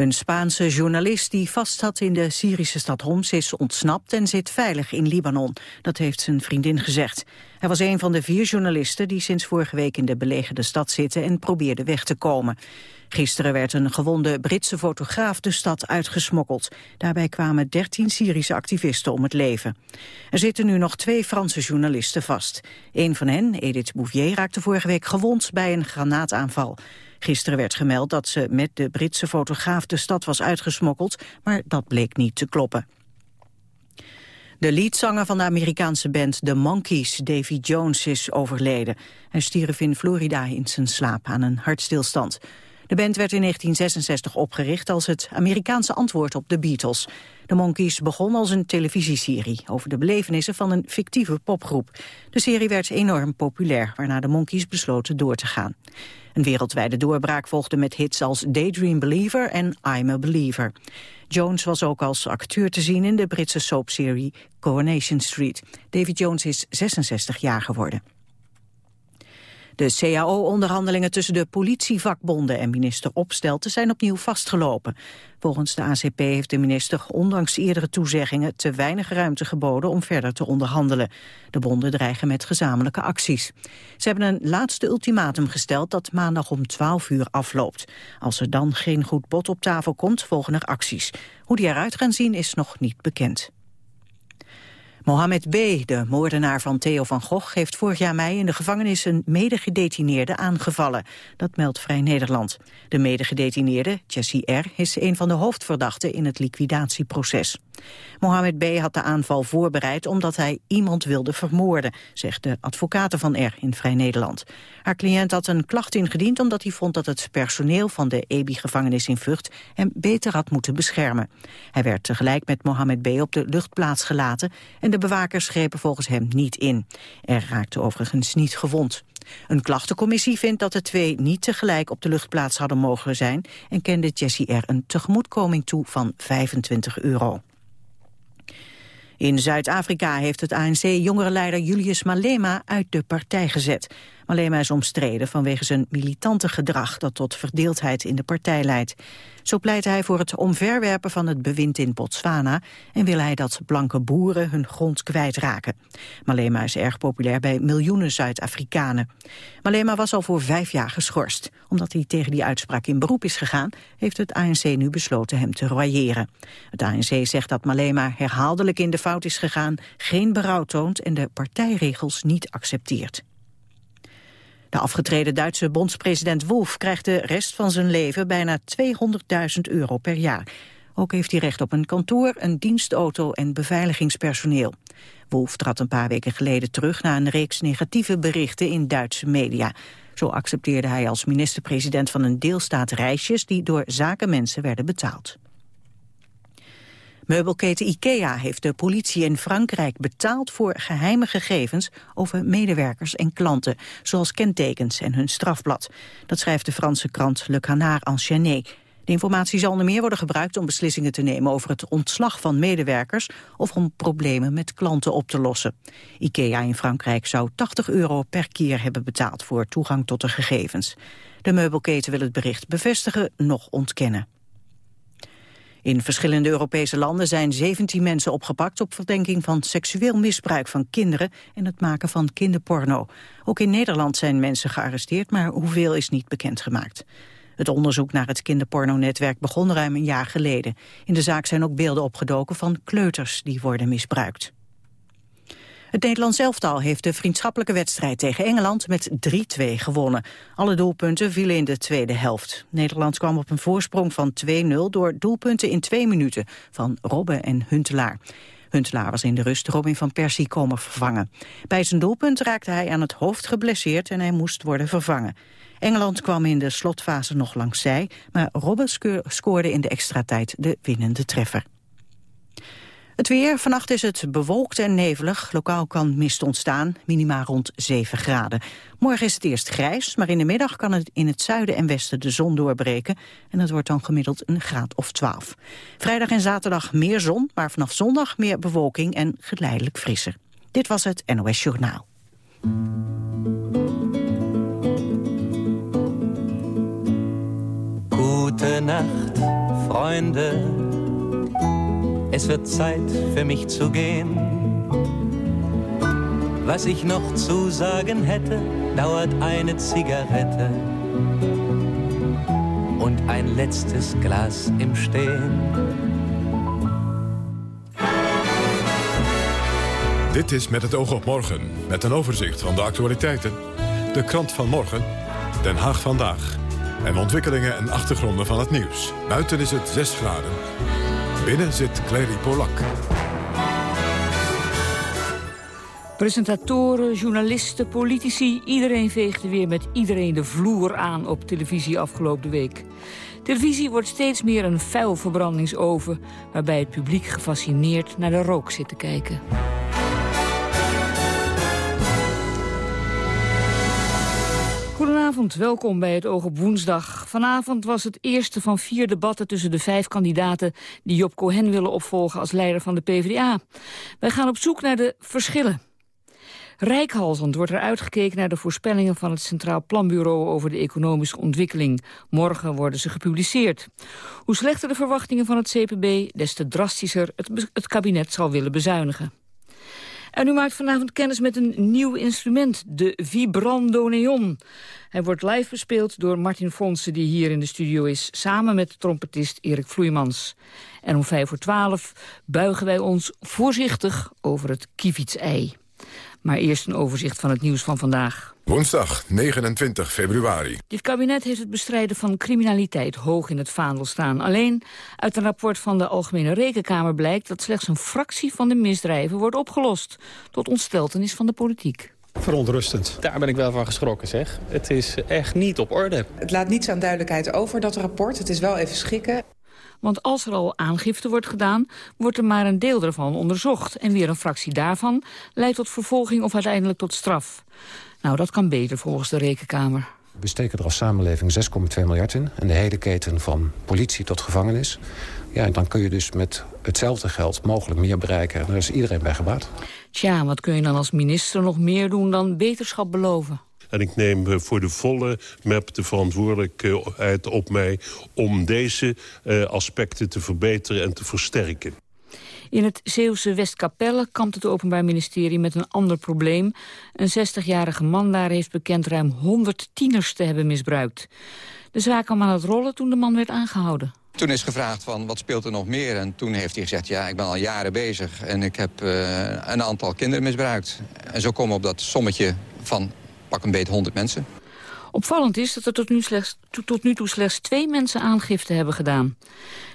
Een Spaanse journalist die vastzat in de Syrische stad Homs is ontsnapt en zit veilig in Libanon. Dat heeft zijn vriendin gezegd. Hij was een van de vier journalisten die sinds vorige week in de belegerde stad zitten en probeerde weg te komen. Gisteren werd een gewonde Britse fotograaf de stad uitgesmokkeld. Daarbij kwamen 13 Syrische activisten om het leven. Er zitten nu nog twee Franse journalisten vast. Een van hen, Edith Bouvier, raakte vorige week gewond bij een granaataanval. Gisteren werd gemeld dat ze met de Britse fotograaf de stad was uitgesmokkeld, maar dat bleek niet te kloppen. De leadzanger van de Amerikaanse band The Monkees, Davy Jones, is overleden. Hij stierf in Florida in zijn slaap aan een hartstilstand. De band werd in 1966 opgericht als het Amerikaanse antwoord op de Beatles. De Monkees begon als een televisieserie over de belevenissen van een fictieve popgroep. De serie werd enorm populair, waarna de Monkees besloten door te gaan. Een wereldwijde doorbraak volgde met hits als Daydream Believer en I'm a Believer. Jones was ook als acteur te zien in de Britse soapserie Coronation Street. David Jones is 66 jaar geworden. De CAO-onderhandelingen tussen de politievakbonden en minister Opstelten zijn opnieuw vastgelopen. Volgens de ACP heeft de minister ondanks eerdere toezeggingen te weinig ruimte geboden om verder te onderhandelen. De bonden dreigen met gezamenlijke acties. Ze hebben een laatste ultimatum gesteld dat maandag om 12 uur afloopt. Als er dan geen goed bod op tafel komt, volgen er acties. Hoe die eruit gaan zien is nog niet bekend. Mohamed B., de moordenaar van Theo van Gogh, heeft vorig jaar mei in de gevangenis een medegedetineerde aangevallen. Dat meldt Vrij Nederland. De medegedetineerde, Jessie R., is een van de hoofdverdachten in het liquidatieproces. Mohamed B. had de aanval voorbereid omdat hij iemand wilde vermoorden, zegt de advocaten van R. in Vrij Nederland. Haar cliënt had een klacht ingediend omdat hij vond dat het personeel van de EBI-gevangenis in Vught hem beter had moeten beschermen. Hij werd tegelijk met Mohamed B. op de luchtplaats gelaten en de bewakers grepen volgens hem niet in. Er raakte overigens niet gewond. Een klachtencommissie vindt dat de twee niet tegelijk op de luchtplaats hadden mogen zijn en kende Jessie R. een tegemoetkoming toe van 25 euro. In Zuid-Afrika heeft het ANC jongerenleider Julius Malema uit de partij gezet. Malema is omstreden vanwege zijn militante gedrag dat tot verdeeldheid in de partij leidt. Zo pleit hij voor het omverwerpen van het bewind in Botswana en wil hij dat blanke boeren hun grond kwijtraken. Malema is erg populair bij miljoenen Zuid-Afrikanen. Malema was al voor vijf jaar geschorst. Omdat hij tegen die uitspraak in beroep is gegaan, heeft het ANC nu besloten hem te royeren. Het ANC zegt dat Malema herhaaldelijk in de fout is gegaan, geen berouw toont en de partijregels niet accepteert. De afgetreden Duitse bondspresident Wolf krijgt de rest van zijn leven bijna 200.000 euro per jaar. Ook heeft hij recht op een kantoor, een dienstauto en beveiligingspersoneel. Wolf trad een paar weken geleden terug na een reeks negatieve berichten in Duitse media. Zo accepteerde hij als minister-president van een deelstaat reisjes die door zakenmensen werden betaald. Meubelketen IKEA heeft de politie in Frankrijk betaald voor geheime gegevens over medewerkers en klanten, zoals kentekens en hun strafblad. Dat schrijft de Franse krant Le Canard Enchaîné. De informatie zal onder meer worden gebruikt om beslissingen te nemen over het ontslag van medewerkers of om problemen met klanten op te lossen. IKEA in Frankrijk zou 80 euro per keer hebben betaald voor toegang tot de gegevens. De meubelketen wil het bericht bevestigen, nog ontkennen. In verschillende Europese landen zijn 17 mensen opgepakt op verdenking van seksueel misbruik van kinderen en het maken van kinderporno. Ook in Nederland zijn mensen gearresteerd, maar hoeveel is niet bekendgemaakt. Het onderzoek naar het kinderpornonetwerk begon ruim een jaar geleden. In de zaak zijn ook beelden opgedoken van kleuters die worden misbruikt. Het Nederlands elftal heeft de vriendschappelijke wedstrijd tegen Engeland met 3-2 gewonnen. Alle doelpunten vielen in de tweede helft. Nederland kwam op een voorsprong van 2-0 door doelpunten in twee minuten van Robben en Huntelaar. Huntelaar was in de rust Robin van Persie komen vervangen. Bij zijn doelpunt raakte hij aan het hoofd geblesseerd en hij moest worden vervangen. Engeland kwam in de slotfase nog langs zij, maar Robben scoorde in de extra tijd de winnende treffer. Het weer, vannacht is het bewolkt en nevelig. Lokaal kan mist ontstaan, minima rond 7 graden. Morgen is het eerst grijs, maar in de middag kan het in het zuiden en westen de zon doorbreken. En het wordt dan gemiddeld een graad of 12. Vrijdag en zaterdag meer zon, maar vanaf zondag meer bewolking en geleidelijk frisser. Dit was het NOS Journaal. Nacht, Freunde. Es wird Zeit für mich zu gehen. Was ich noch zu sagen hätte, dauert eine Zigarette und ein letztes Glas im Stehen. Dit is Met het oog op morgen, met een overzicht van de actualiteiten. De krant van morgen, Den Haag vandaag. En ontwikkelingen en achtergronden van het nieuws. Buiten is het 6 graden. Binnen zit Clary Polak. Presentatoren, journalisten, politici, iedereen veegde weer met iedereen de vloer aan op televisie afgelopen week. Televisie wordt steeds meer een vuilverbrandingsoven... waarbij het publiek gefascineerd naar de rook zit te kijken. Goedenavond, welkom bij het Oog op Woensdag. Vanavond was het eerste van vier debatten tussen de vijf kandidaten... die Job Cohen willen opvolgen als leider van de PvdA. Wij gaan op zoek naar de verschillen. Rijkhalsend wordt er uitgekeken naar de voorspellingen van het Centraal Planbureau over de economische ontwikkeling. Morgen worden ze gepubliceerd. Hoe slechter de verwachtingen van het CPB, des te drastischer het, het kabinet zal willen bezuinigen. En u maakt vanavond kennis met een nieuw instrument, de Vibrando Neon. Hij wordt live bespeeld door Martin Fonsen, die hier in de studio is... samen met trompetist Erik Vloeimans. En om vijf voor twaalf buigen wij ons voorzichtig over het kievitsei. Maar eerst een overzicht van het nieuws van vandaag. Woensdag 29 februari. Dit kabinet heeft het bestrijden van criminaliteit hoog in het vaandel staan. Alleen uit een rapport van de Algemene Rekenkamer blijkt... dat slechts een fractie van de misdrijven wordt opgelost. Tot ontsteltenis van de politiek. Verontrustend. Daar ben ik wel van geschrokken, zeg. Het is echt niet op orde. Het laat niets aan duidelijkheid over, dat rapport. Het is wel even schikken. Want als er al aangifte wordt gedaan, wordt er maar een deel ervan onderzocht. En weer een fractie daarvan leidt tot vervolging of uiteindelijk tot straf. Nou, dat kan beter volgens de Rekenkamer. We steken er als samenleving 6,2 miljard in. En de hele keten van politie tot gevangenis. Ja, en dan kun je dus met hetzelfde geld mogelijk meer bereiken. En daar is iedereen bij gebaat. Tja, wat kun je dan als minister nog meer doen dan beterschap beloven? En ik neem voor de volle map de verantwoordelijkheid op mij... om deze uh, aspecten te verbeteren en te versterken. In het Zeeuwse Westkapelle kampt het Openbaar Ministerie met een ander probleem. Een 60-jarige man daar heeft bekend ruim 100 tieners te hebben misbruikt. De zaak kwam aan het rollen toen de man werd aangehouden. Toen is gevraagd van wat speelt er nog meer en toen heeft hij gezegd... ja, ik ben al jaren bezig en ik heb uh, een aantal kinderen misbruikt. En zo komen we op dat sommetje van pak een beet 100 mensen. Opvallend is dat er tot nu, slechts, tot nu toe slechts twee mensen aangifte hebben gedaan.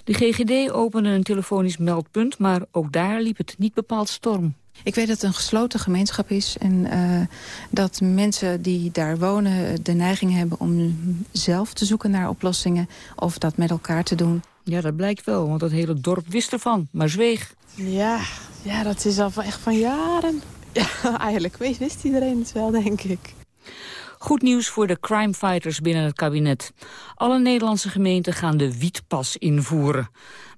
De GGD opende een telefonisch meldpunt, maar ook daar liep het niet bepaald storm. Ik weet dat het een gesloten gemeenschap is en uh, dat mensen die daar wonen de neiging hebben om zelf te zoeken naar oplossingen of dat met elkaar te doen. Ja, dat blijkt wel, want het hele dorp wist ervan, maar zweeg. Ja, ja dat is al echt van jaren. Ja, eigenlijk wist iedereen het wel, denk ik. Goed nieuws voor de crimefighters binnen het kabinet. Alle Nederlandse gemeenten gaan de wietpas invoeren.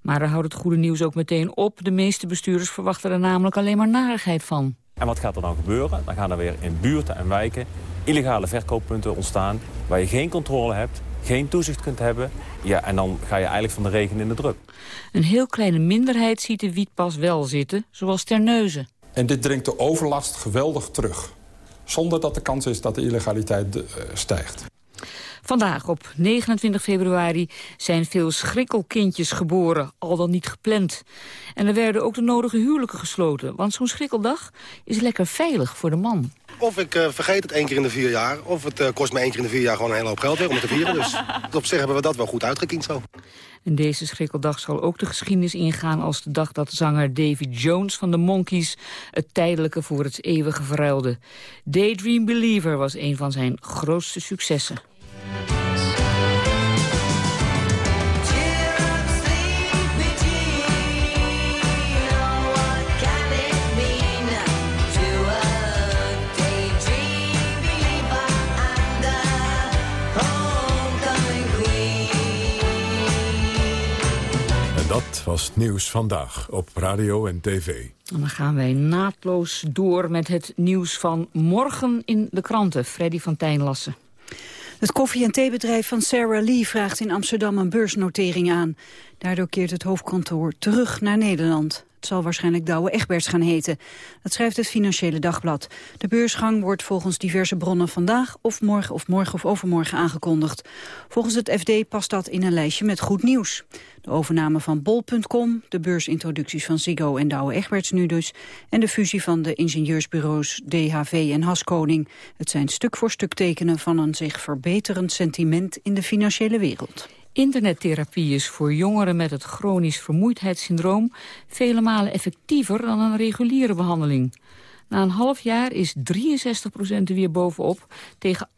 Maar daar houdt het goede nieuws ook meteen op. De meeste bestuurders verwachten er namelijk alleen maar narigheid van. En wat gaat er dan gebeuren? Dan gaan er weer in buurten en wijken illegale verkooppunten ontstaan... waar je geen controle hebt, geen toezicht kunt hebben. Ja, en dan ga je eigenlijk van de regen in de druk. Een heel kleine minderheid ziet de wietpas wel zitten, zoals Terneuzen. En dit dringt de overlast geweldig terug. Zonder dat de kans is dat de illegaliteit uh, stijgt. Vandaag op 29 februari zijn veel schrikkelkindjes geboren, al dan niet gepland. En er werden ook de nodige huwelijken gesloten, want zo'n schrikkeldag is lekker veilig voor de man. Of ik uh, vergeet het één keer in de vier jaar, of het uh, kost me één keer in de vier jaar gewoon een hele hoop geld weer om het te vieren. Dus op zich hebben we dat wel goed uitgekiend zo. En deze schrikkeldag zal ook de geschiedenis ingaan als de dag dat zanger David Jones van de Monkees het tijdelijke voor het eeuwige verruilde. Daydream Believer was een van zijn grootste successen. Dat was nieuws vandaag op radio en tv. En dan gaan wij naadloos door met het nieuws van morgen in de kranten. Freddy van Tijnlassen. Het koffie- en theebedrijf van Sarah Lee vraagt in Amsterdam een beursnotering aan. Daardoor keert het hoofdkantoor terug naar Nederland. Het zal waarschijnlijk Douwe Egberts gaan heten. Dat schrijft het Financiële Dagblad. De beursgang wordt volgens diverse bronnen vandaag of morgen of morgen of overmorgen aangekondigd. Volgens het FD past dat in een lijstje met goed nieuws. De overname van bol.com, de beursintroducties van Ziggo en Douwe Egberts nu dus... en de fusie van de ingenieursbureaus DHV en Haskoning. Het zijn stuk voor stuk tekenen van een zich verbeterend sentiment in de financiële wereld. Internettherapie is voor jongeren met het chronisch vermoeidheidssyndroom vele malen effectiever dan een reguliere behandeling. Na een half jaar is 63% er weer bovenop... tegen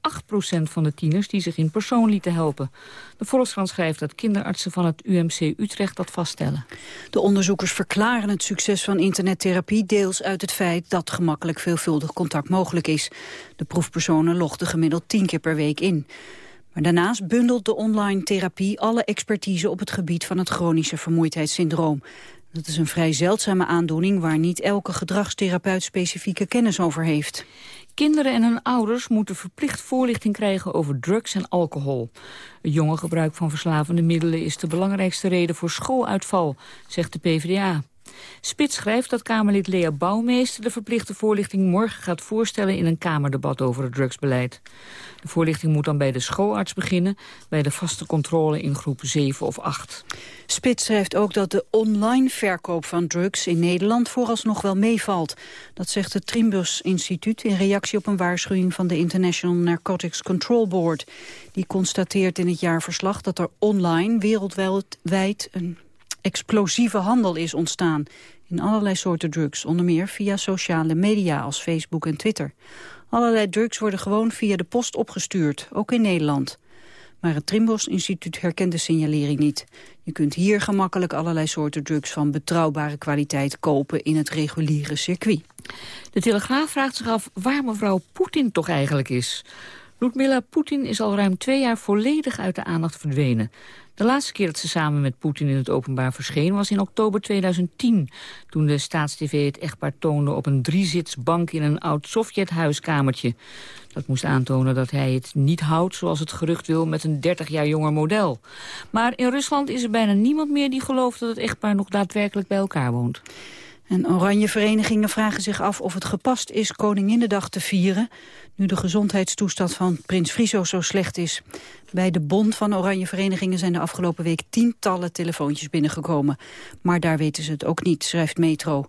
8% van de tieners die zich in persoon lieten helpen. De Volkskrant schrijft dat kinderartsen van het UMC Utrecht dat vaststellen. De onderzoekers verklaren het succes van internettherapie... deels uit het feit dat gemakkelijk veelvuldig contact mogelijk is. De proefpersonen logden gemiddeld 10 keer per week in. Daarnaast bundelt de online therapie alle expertise op het gebied van het chronische vermoeidheidssyndroom. Dat is een vrij zeldzame aandoening waar niet elke gedragstherapeut specifieke kennis over heeft. Kinderen en hun ouders moeten verplicht voorlichting krijgen over drugs en alcohol. Het jonge gebruik van verslavende middelen is de belangrijkste reden voor schooluitval, zegt de PvdA. Spits schrijft dat Kamerlid Lea Bouwmeester de verplichte voorlichting morgen gaat voorstellen in een Kamerdebat over het drugsbeleid. De voorlichting moet dan bij de schoolarts beginnen, bij de vaste controle in groep 7 of 8. Spits schrijft ook dat de online verkoop van drugs in Nederland vooralsnog wel meevalt. Dat zegt het Trimbus Instituut in reactie op een waarschuwing van de International Narcotics Control Board. Die constateert in het jaarverslag dat er online wereldwijd een explosieve handel is ontstaan in allerlei soorten drugs, onder meer via sociale media als Facebook en Twitter. Allerlei drugs worden gewoon via de post opgestuurd, ook in Nederland. Maar het Trimbos Instituut herkent de signalering niet. Je kunt hier gemakkelijk allerlei soorten drugs van betrouwbare kwaliteit kopen in het reguliere circuit. De Telegraaf vraagt zich af waar mevrouw Poetin toch eigenlijk is. Ludmila Poetin is al ruim twee jaar volledig uit de aandacht verdwenen. De laatste keer dat ze samen met Poetin in het openbaar verscheen... was in oktober 2010, toen de staatstv het echtpaar toonde... op een driezitsbank in een oud Sovjet-huiskamertje. Dat moest aantonen dat hij het niet houdt, zoals het gerucht wil... met een 30 jaar jonger model. Maar in Rusland is er bijna niemand meer die gelooft... dat het echtpaar nog daadwerkelijk bij elkaar woont. En oranje verenigingen vragen zich af of het gepast is Koninginnedag te vieren... nu de gezondheidstoestand van prins Friso zo slecht is. Bij de Bond van Oranje Verenigingen zijn de afgelopen week tientallen telefoontjes binnengekomen. Maar daar weten ze het ook niet, schrijft Metro.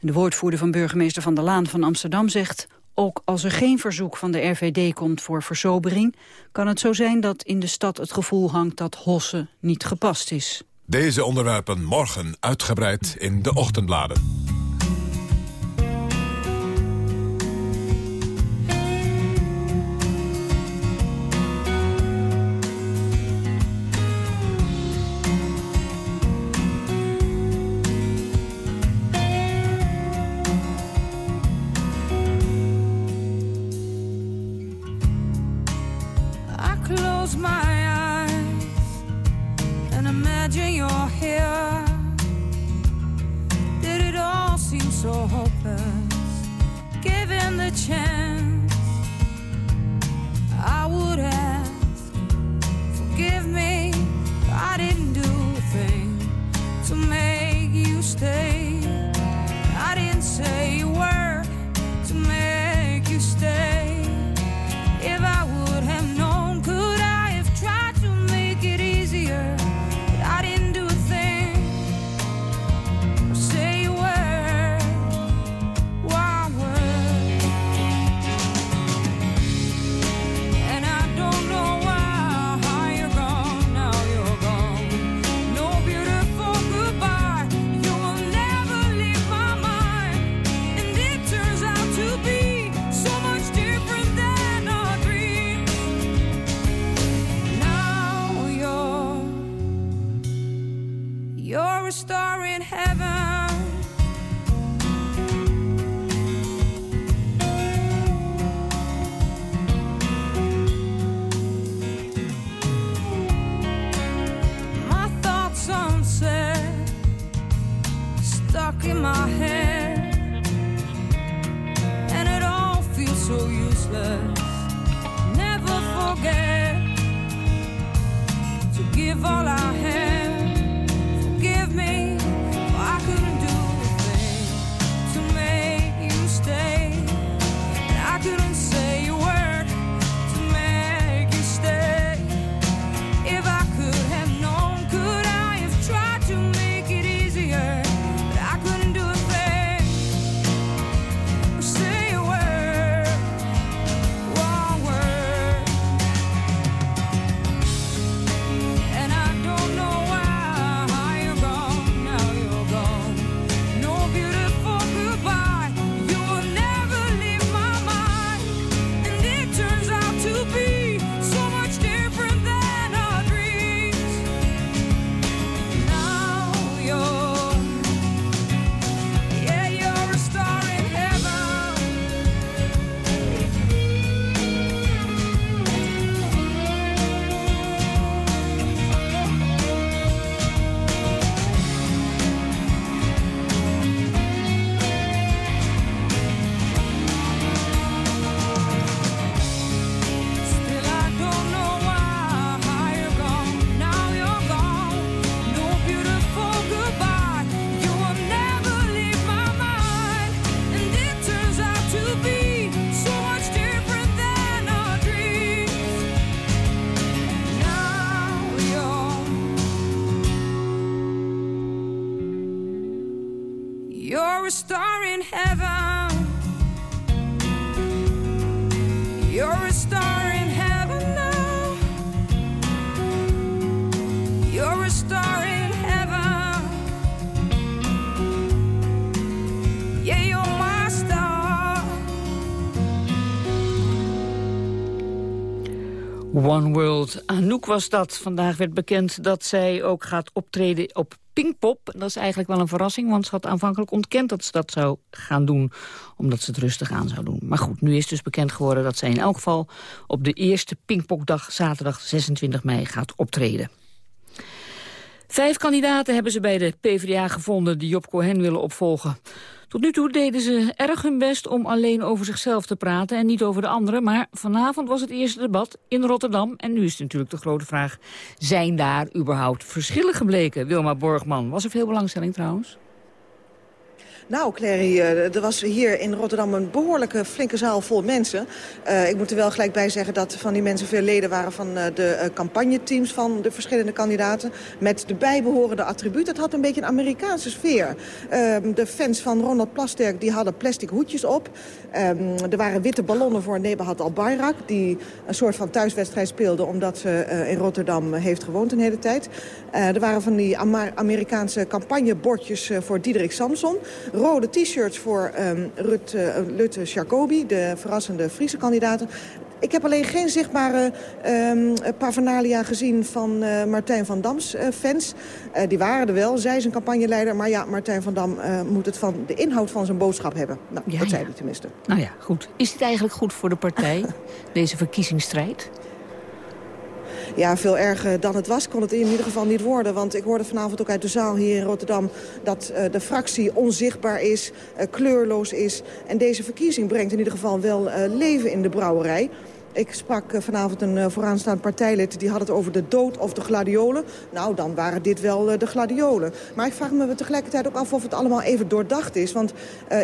de woordvoerder van burgemeester Van der Laan van Amsterdam zegt... ook als er geen verzoek van de RVD komt voor versobering... kan het zo zijn dat in de stad het gevoel hangt dat hossen niet gepast is. Deze onderwerpen morgen uitgebreid in de ochtendbladen. One World. Anouk was dat. Vandaag werd bekend dat zij ook gaat optreden op Pinkpop. Dat is eigenlijk wel een verrassing, want ze had aanvankelijk ontkend dat ze dat zou gaan doen. Omdat ze het rustig aan zou doen. Maar goed, nu is dus bekend geworden dat zij in elk geval op de eerste Pinkpopdag, zaterdag 26 mei, gaat optreden. Vijf kandidaten hebben ze bij de PvdA gevonden die Job Cohen willen opvolgen. Tot nu toe deden ze erg hun best om alleen over zichzelf te praten en niet over de anderen. Maar vanavond was het eerste debat in Rotterdam. En nu is natuurlijk de grote vraag, zijn daar überhaupt verschillen gebleken? Wilma Borgman, was er veel belangstelling trouwens? Nou, Clary, eh, er was hier in Rotterdam een behoorlijke flinke zaal vol mensen. Uh, ik moet er wel gelijk bij zeggen dat van die mensen veel leden waren van uh, de campagneteams van de verschillende kandidaten. Met de bijbehorende attributen. Het had een beetje een Amerikaanse sfeer. Ehm, de fans van Ronald Plasterk die hadden plastic hoedjes op. Um, er waren witte ballonnen voor Nebahat Al-Bayrak... die een soort van thuiswedstrijd speelde... omdat ze in Rotterdam heeft gewoond een hele tijd. Er waren van die Amer Amerikaanse campagnebordjes voor Diederik Samson. Rode t-shirts voor um, Rut, Lutte Jacobi, de verrassende Friese kandidaten. Ik heb alleen geen zichtbare um, paraphernalia gezien van uh, Martijn van Dams uh, fans. Uh, die waren er wel, zij is een campagneleider. Maar ja, Martijn van Dam moet het van de inhoud van zijn boodschap hebben. Nou, ja, dat zei hij tenminste. Nou ja, goed. Is dit eigenlijk goed voor de partij, deze verkiezingsstrijd? Ja, veel erger dan het was kon het in ieder geval niet worden. Want ik hoorde vanavond ook uit de zaal hier in Rotterdam... dat uh, de fractie onzichtbaar is, uh, kleurloos is. En deze verkiezing brengt in ieder geval wel uh, leven in de brouwerij. Ik sprak vanavond een vooraanstaand partijlid... die had het over de dood of de gladiolen. Nou, dan waren dit wel de gladiolen. Maar ik vraag me tegelijkertijd ook af of het allemaal even doordacht is. Want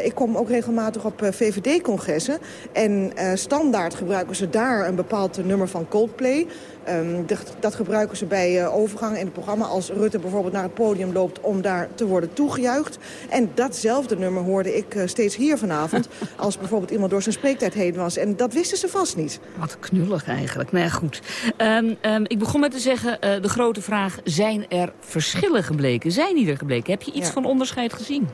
ik kom ook regelmatig op VVD-congressen. En standaard gebruiken ze daar een bepaald nummer van Coldplay... Um, de, dat gebruiken ze bij uh, overgang in het programma als Rutte bijvoorbeeld naar het podium loopt om daar te worden toegejuicht. En datzelfde nummer hoorde ik uh, steeds hier vanavond als bijvoorbeeld iemand door zijn spreektijd heen was. En dat wisten ze vast niet. Wat knullig eigenlijk. Nou ja, goed. Um, um, ik begon met te zeggen, uh, de grote vraag, zijn er verschillen gebleken? Zijn die er gebleken? Heb je iets ja. van onderscheid gezien?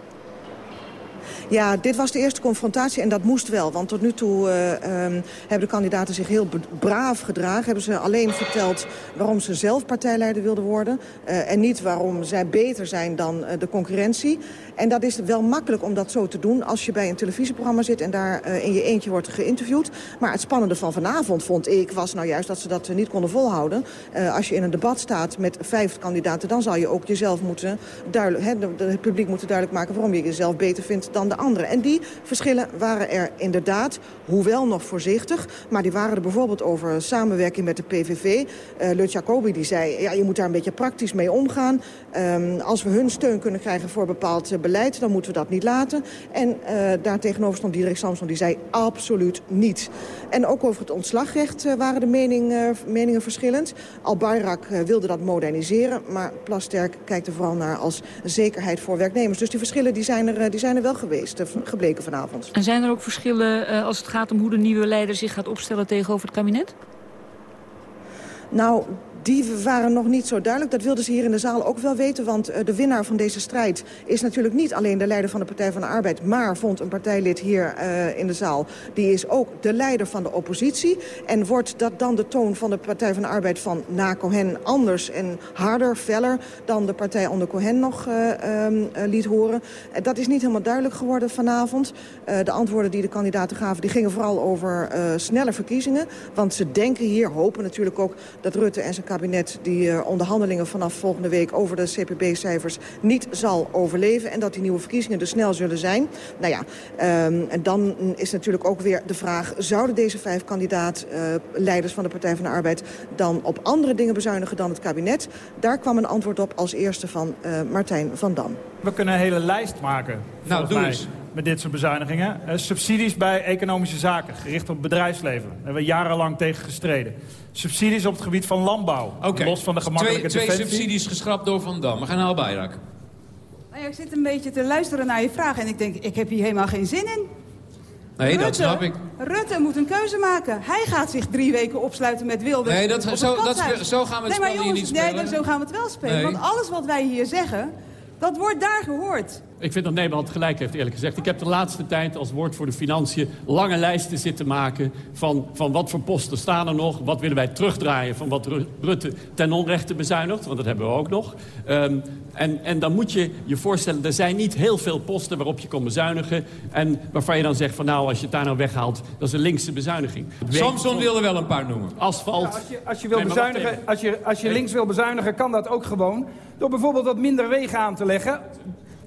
Ja, dit was de eerste confrontatie en dat moest wel. Want tot nu toe uh, um, hebben de kandidaten zich heel braaf gedragen. Hebben ze alleen verteld waarom ze zelf partijleider wilden worden. Uh, en niet waarom zij beter zijn dan uh, de concurrentie. En dat is wel makkelijk om dat zo te doen als je bij een televisieprogramma zit... en daar in je eentje wordt geïnterviewd. Maar het spannende van vanavond, vond ik, was nou juist dat ze dat niet konden volhouden. als je in een debat staat met vijf kandidaten... dan zal je ook jezelf moeten duidelijk... Het publiek moeten duidelijk maken waarom je jezelf beter vindt dan de anderen. En die verschillen waren er inderdaad, hoewel nog voorzichtig... maar die waren er bijvoorbeeld over samenwerking met de PVV. Uh, Lut Jacobi die zei, ja, je moet daar een beetje praktisch mee omgaan. Um, als we hun steun kunnen krijgen voor bepaald beleid... dan moeten we dat niet laten. En uh, daar tegenover stond Diederik Samson, die zei absoluut niet. En ook over het ontslagrecht uh, waren de mening, uh, meningen verschillend. Al-Bayrak wilde dat moderniseren, maar Plasterk kijkt er vooral naar als zekerheid voor werknemers. Dus die verschillen die zijn, er, die zijn er wel geweest, gebleken vanavond. En zijn er ook verschillen als het gaat om hoe de nieuwe leider zich gaat opstellen tegenover het kabinet? Nou, die waren nog niet zo duidelijk. Dat wilden ze hier in de zaal ook wel weten. Want uh, de winnaar van deze strijd is natuurlijk niet alleen de leider van de Partij van de Arbeid... maar, vond een partijlid hier uh, in de zaal, die is ook de leider van de oppositie. En wordt dat dan de toon van de Partij van de Arbeid van na Cohen anders en harder, feller... dan de partij onder Cohen nog uh, liet horen? dat is niet helemaal duidelijk geworden vanavond. de antwoorden die de kandidaten gaven, die gingen vooral over snelle verkiezingen. Want ze denken hier, hopen natuurlijk ook, dat Rutte en zijn kabinet die uh, onderhandelingen vanaf volgende week over de CPB-cijfers niet zal overleven. En dat die nieuwe verkiezingen er snel zullen zijn. Nou ja, um, en dan is natuurlijk ook weer de vraag... zouden deze vijf kandidaat-leiders uh, van de Partij van de Arbeid... dan op andere dingen bezuinigen dan het kabinet? Daar kwam een antwoord op als eerste van uh, Martijn van Dam. We kunnen een hele lijst maken. Nou, doe eens met dit soort bezuinigingen. Uh, subsidies bij economische zaken, gericht op bedrijfsleven. Daar hebben we jarenlang tegen gestreden. Subsidies op het gebied van landbouw. Okay. Los van de gemakkelijke twee, defensie. Twee subsidies geschrapt door Van Dam. We gaan naar Al-Bayrak. Nou Nou ik zit een beetje te luisteren naar je vraag en ik denk, ik heb hier helemaal geen zin in. Nee, dat snap ik. Rutte moet een keuze maken. Hij gaat zich drie weken opsluiten met Wilders. Nee, dat- zo- dat zo gaan we het nee, maar spel hier jongens, niet spelen. Nee, zo gaan we het wel spelen. Nee. Want alles wat wij hier zeggen, dat wordt daar gehoord. Ik vind dat Nederland gelijk heeft, eerlijk gezegd. Ik heb de laatste tijd als woord voor de financiën lange lijsten zitten maken... van, van wat voor posten staan er nog, wat willen wij terugdraaien... van wat Ru- Rutte ten onrechte bezuinigt, want dat hebben we ook nog. Ehm, en, en dan moet je je voorstellen, er zijn niet heel veel posten waarop je kon bezuinigen... en waarvan je dan zegt van nou, als je het daar nou weghaalt... dat is een linkse bezuiniging. Samson wilde wel een paar noemen. Asfalt. Ja, als je, als je wil Nee, maar wacht bezuinigen, even. als je, als je links wil bezuinigen, kan dat ook gewoon. Door bijvoorbeeld wat minder wegen aan te leggen.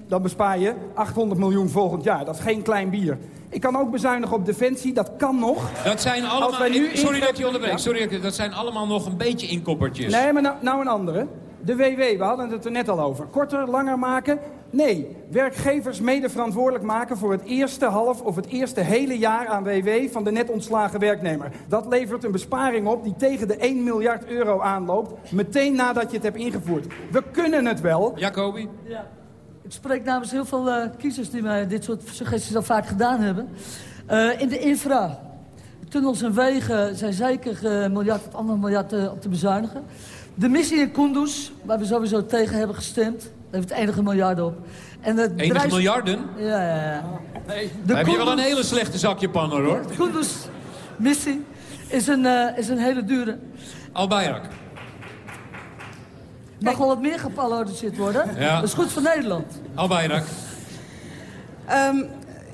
Dan bespaar je 800 miljoen volgend jaar. Dat is geen klein bier. Ik kan ook bezuinigen op defensie, dat kan nog. Dat zijn Als allemaal... wij nu ik- sorry dat ik je ingrepen- onderbreek. Ja? Sorry, dat ik- dat zijn allemaal nog een beetje inkoppertjes. Nee, maar nou, nou een andere. De WW, we hadden het er net al over. Korter, langer maken? Nee. Werkgevers mede verantwoordelijk maken voor het eerste half of het eerste hele jaar aan WW van de net ontslagen werknemer. Dat levert een besparing op die tegen de 1 miljard euro aanloopt, meteen nadat je het hebt ingevoerd. We kunnen het wel. Jacobi? Ja. Ik spreek namens heel veel eh, kiezers die mij dit soort suggesties al vaak gedaan hebben. Eh, in de infra. Tunnels en wegen zijn zeker eh, een miljard of ander miljard eh, op te bezuinigen. De missie in Kunduz, waar we sowieso tegen hebben gestemd, daar heeft het enige miljard op. En het Enige miljarden? Ja, ja, ja. Nee. De heb je wel een Kunduz- hele slechte zakje pannen, hoor. De Kunduz-missie is, een, eh, is een hele dure. Al Bayrak. Mag wel wat meer gepalardiseerd worden. Ja. Dat is goed voor Nederland. Al Bayrak. Ehm,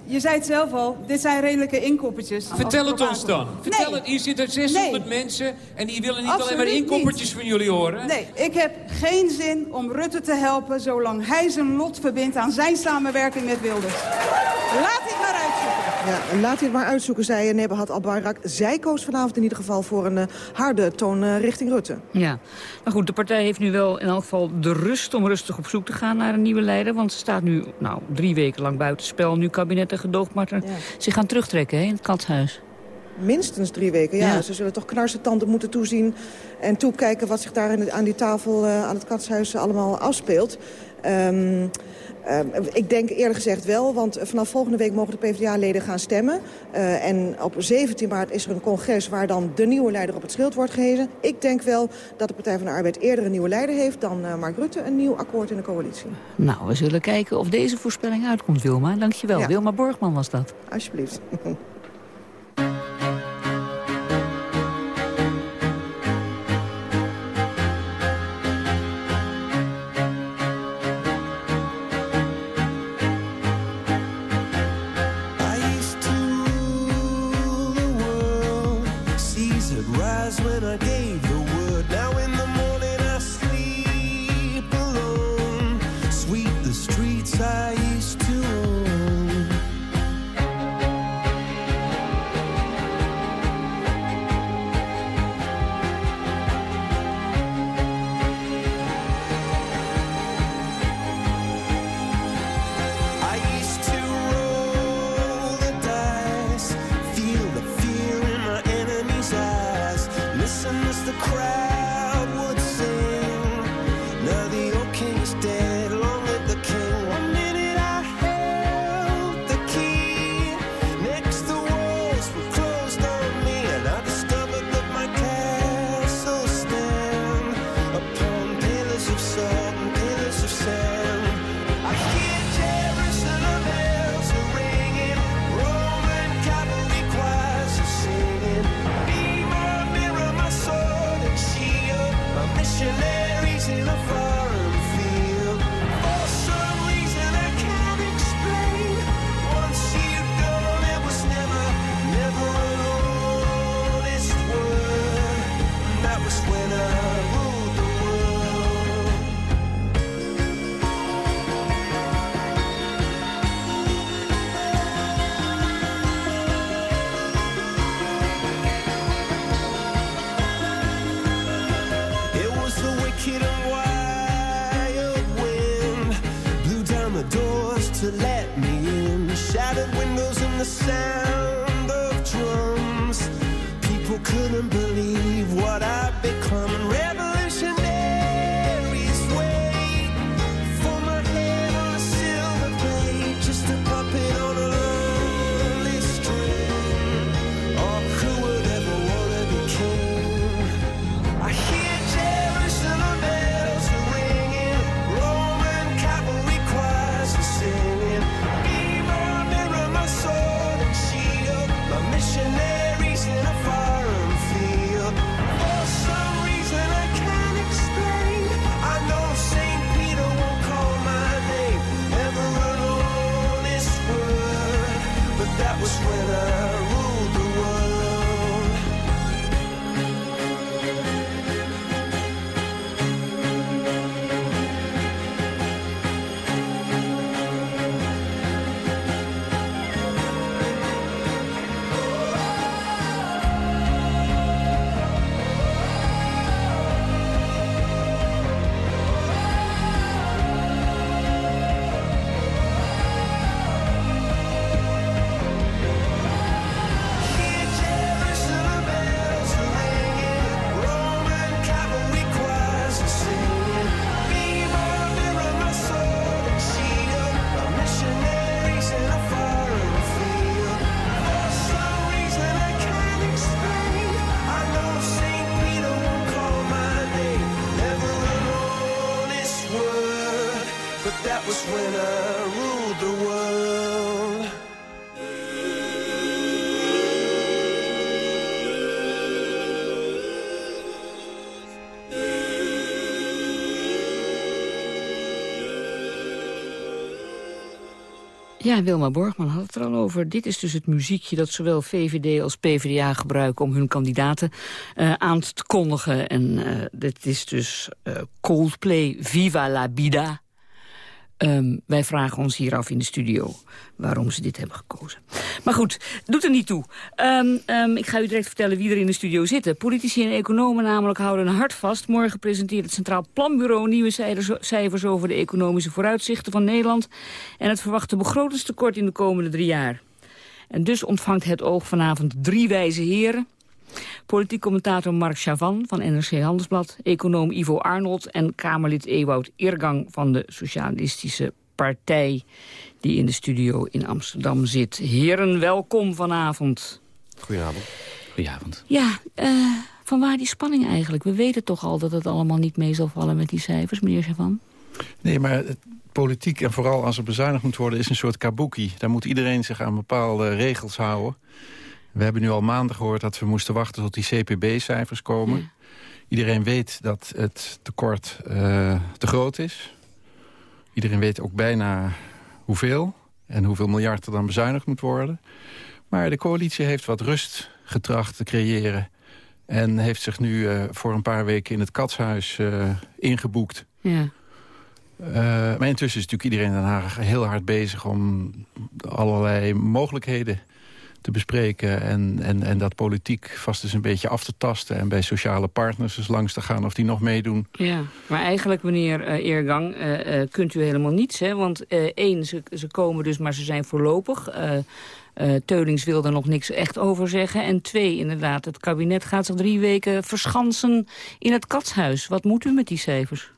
je zei het zelf al, dit zijn redelijke inkoppertjes. Vertel Als het ons dan. Vertel Nee. het. Hier zitten 600 Nee. mensen en die willen niet Absoluut alleen maar niet. inkoppertjes van jullie horen. Nee, ik heb geen zin om Rutte te helpen... zolang hij zijn lot verbindt aan zijn samenwerking met Wilders. Laat dit maar uitzoeken. Ja, laat hij het maar uitzoeken, zei Nebahat al-Bayrak. Zij koos vanavond in ieder geval voor een eh, harde toon eh, richting Rutte. Ja, maar goed, de partij heeft nu wel in elk geval de rust om rustig op zoek te gaan naar een nieuwe leider. Want ze staat nu nou, drie weken lang buitenspel. Nu kabinet en gedoogpartner zich gaan terugtrekken hè, in het katshuis. Minstens drie weken, ja. Ja. Ze zullen toch knarsetanden moeten toezien... en toekijken wat zich daar aan die tafel eh, aan het katshuis allemaal afspeelt. Ehm, ehm, ik denk eerlijk gezegd wel, want vanaf volgende week mogen de PvdA-leden gaan stemmen. Eh, en op 17 maart is er een congres waar dan de nieuwe leider op het schild wordt gehezen. Ik denk wel dat de Partij van de Arbeid eerder een nieuwe leider heeft... dan eh, Mark Rutte een nieuw akkoord in de coalitie. Nou, we zullen kijken of deze voorspelling uitkomt, Wilma. Dankjewel. Ja. Wilma Borgman was dat. Alsjeblieft. the sound of drums. People couldn't believe what I'd become. Ja, Wilma Borgman had het er al over. Dit is dus het muziekje dat zowel VVD als PvdA gebruiken... om hun kandidaten eh, aan te kondigen. En eh, dit is dus eh, Coldplay Viva la Vida. Ehm, wij vragen ons hier af in de studio waarom ze dit hebben gekozen. Maar goed, doet er niet toe. Ehm, ehm, ik ga u direct vertellen wie er in de studio zitten. Politici en economen namelijk houden een hart vast. Morgen presenteert het Centraal Planbureau nieuwe cijfers- cijfers over de economische vooruitzichten van Nederland. En het verwachte begrotingstekort in de komende drie jaar. En dus ontvangt het oog vanavond drie wijze heren. Politiek commentator Mark Chavan van NRC Handelsblad... econoom Ivo Arnold en Kamerlid Ewout Eergang... van de Socialistische Partij, die in de studio in Amsterdam zit. Heren, welkom vanavond. Goedenavond. Goedenavond. Ja, eh, van waar die spanning eigenlijk? We weten toch al dat het allemaal niet mee zal vallen met die cijfers, meneer Chavan? Nee, maar het- politiek, en vooral als er bezuinigd moet worden... is een soort kabuki. Daar moet iedereen zich aan bepaalde regels houden. We hebben nu al maanden gehoord dat we moesten wachten tot die CPB-cijfers komen. Iedereen weet dat het tekort eh, te groot is. Iedereen weet ook bijna hoeveel en hoeveel miljard er dan bezuinigd moet worden. Maar de coalitie heeft wat rust getracht te creëren... en heeft zich nu eh, voor een paar weken in het katshuis eh, ingeboekt. Ja. Uh, maar intussen is natuurlijk iedereen in Den Haag heel hard bezig... om allerlei mogelijkheden te bespreken... en, en, en dat politiek vast eens een beetje af te tasten... en bij sociale partners eens langs te gaan of die nog meedoen. Ja, maar eigenlijk, meneer eh, Eergang, eh, eh, kunt u helemaal niets. Hè? Want één, ze, ze komen dus, maar ze zijn voorlopig. Eh, Teulings wil er nog niks echt over zeggen. En twee, inderdaad, het kabinet gaat zich drie weken verschansen in het katshuis. Wat moet u met die cijfers?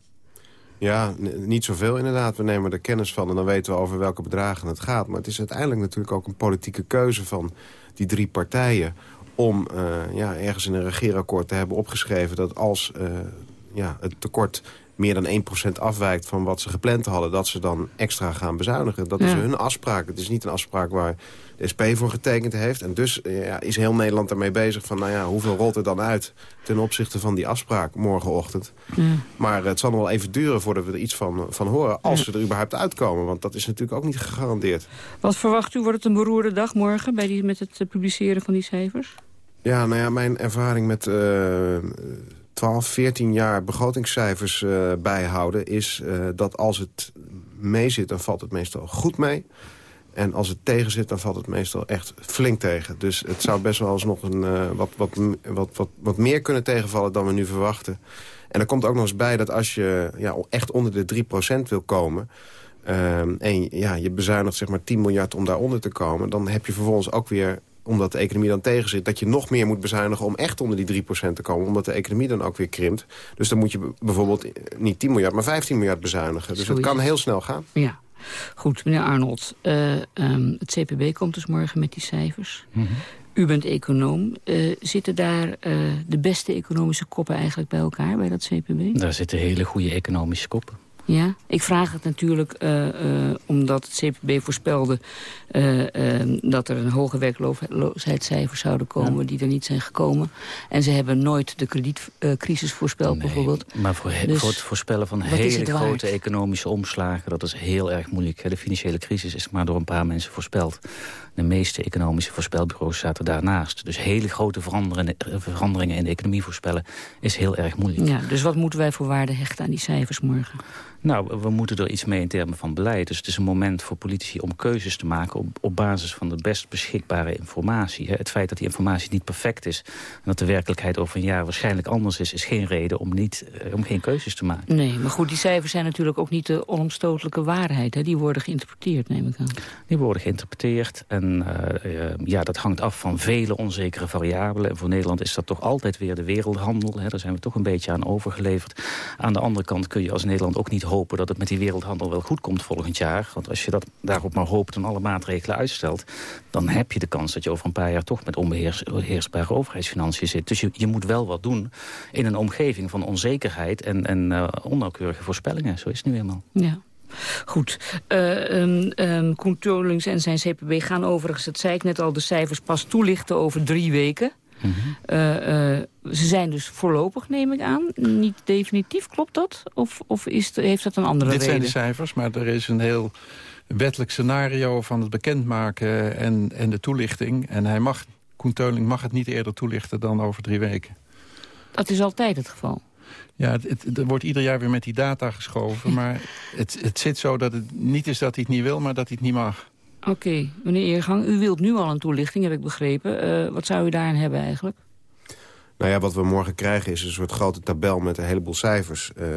Ja, niet zoveel inderdaad. We nemen er kennis van en dan weten we over welke bedragen het gaat. Maar het is uiteindelijk natuurlijk ook een politieke keuze van die drie partijen... om eh, ja, ergens in een regeerakkoord te hebben opgeschreven... dat als eh, ja, het tekort meer dan 1% afwijkt van wat ze gepland hadden... dat ze dan extra gaan bezuinigen. Dat is hun afspraak. Het is niet een afspraak waar de SP voor getekend heeft. En dus eh, ja, is heel Nederland ermee bezig van... nou ja, hoeveel rolt er dan uit ten opzichte van die afspraak morgenochtend. Maar eh, het zal nog wel even duren voordat we er iets van, van horen... als ze er überhaupt uitkomen. Want dat is natuurlijk ook niet gegarandeerd. Wat verwacht u? Wordt het een beroerde dag morgen bij die, met het eh, publiceren van die cijfers? Ja, nou ja, mijn ervaring met 12, 14 jaar begrotingscijfers eh, bijhouden... is eh, dat als het meezit, dan valt het meestal goed mee. En als het tegen zit, dan valt het meestal echt flink tegen. Dus het zou best wel eens nog een, eh, wat, wat, wat, wat, wat meer kunnen tegenvallen dan we nu verwachten. En er komt ook nog eens bij dat als je ja, echt onder de 3% wil komen... ehm, en ja, je bezuinigt zeg maar 10 miljard om daaronder te komen... dan heb je vervolgens ook weer omdat de economie dan tegen zit... dat je nog meer moet bezuinigen om echt onder die 3% te komen... omdat de economie dan ook weer krimpt. Dus dan moet je bijvoorbeeld niet 10 miljard, maar 15 miljard bezuinigen. Dus is kan het. heel snel gaan. Ja. Goed, meneer Arnold. eh, ehm, het CPB komt dus morgen met die cijfers. U bent econoom. Eh, zitten daar eh, de beste economische koppen eigenlijk bij elkaar, bij dat CPB? Daar zitten hele goede economische koppen. Ja, ik vraag het natuurlijk eh, eh, omdat het CPB voorspelde... eh, dat er een hoge werkloosheidscijfers zouden komen... die er niet zijn gekomen. En ze hebben nooit de kredietcrisis voorspeld bijvoorbeeld. Maar voor, Dus voor het voorspellen van hele grote economische omslagen... dat is heel erg moeilijk. hè. De financiële crisis is maar door een paar mensen voorspeld. De meeste economische voorspelbureaus zaten daarnaast. Dus hele grote veranderingen, veranderingen in de economie voorspellen... is heel erg moeilijk. Ja, dus wat moeten wij voor waarde hechten aan die cijfers morgen? Nou, we moeten er iets mee in termen van beleid. Dus het is een moment voor politici om keuzes te maken... op, op basis van de best beschikbare informatie. Het feit dat die informatie niet perfect is... en dat de werkelijkheid over een jaar waarschijnlijk anders is... is geen reden om, niet, eh, om geen keuzes te maken. Nee, maar goed, die cijfers zijn natuurlijk ook niet de onomstotelijke waarheid. Hè? Die worden geïnterpreteerd, neem ik aan. Die worden geïnterpreteerd en eh, eh, ja, dat hangt af van vele onzekere variabelen. En voor Nederland is dat toch altijd weer de wereldhandel. Hè. Daar zijn we toch een beetje aan overgeleverd. Aan de andere kant kun je als Nederland ook niet hopen... dat het met die wereldhandel wel goed komt volgend jaar. Want als je dat daarop maar hoopt en alle maatregelen uitstelt... dan heb je de kans dat je over een paar jaar toch met onbeheersbare overheidsfinanciën zit. Dus je, je moet wel wat doen in een omgeving van onzekerheid... en, en eh, onnauwkeurige voorspellingen. Zo is het nu eenmaal. Ja. Goed. Um, Koen Teulings en zijn CPB gaan overigens, dat zei ik net al, de cijfers pas toelichten over drie weken. Eh, eh, ze zijn dus voorlopig, neem ik aan. Niet definitief, klopt dat? Of, of is heeft dat een andere Dit reden? zijn de cijfers, maar er is een heel wettelijk scenario van het bekendmaken en, en de toelichting. En hij mag, Koen Teuling mag het niet eerder toelichten dan over drie weken. Dat is altijd het geval. Ja, het, het- er wordt ieder jaar weer met die data geschoven. Maar het, het zit zo dat het niet is dat hij het niet wil, maar dat hij het niet mag. Oké, meneer Eergang, u wilt nu al een toelichting, heb ik begrepen. Eh, wat zou u daarin hebben eigenlijk? Nou ja, wat we morgen krijgen is een soort grote tabel met een heleboel cijfers. Eh,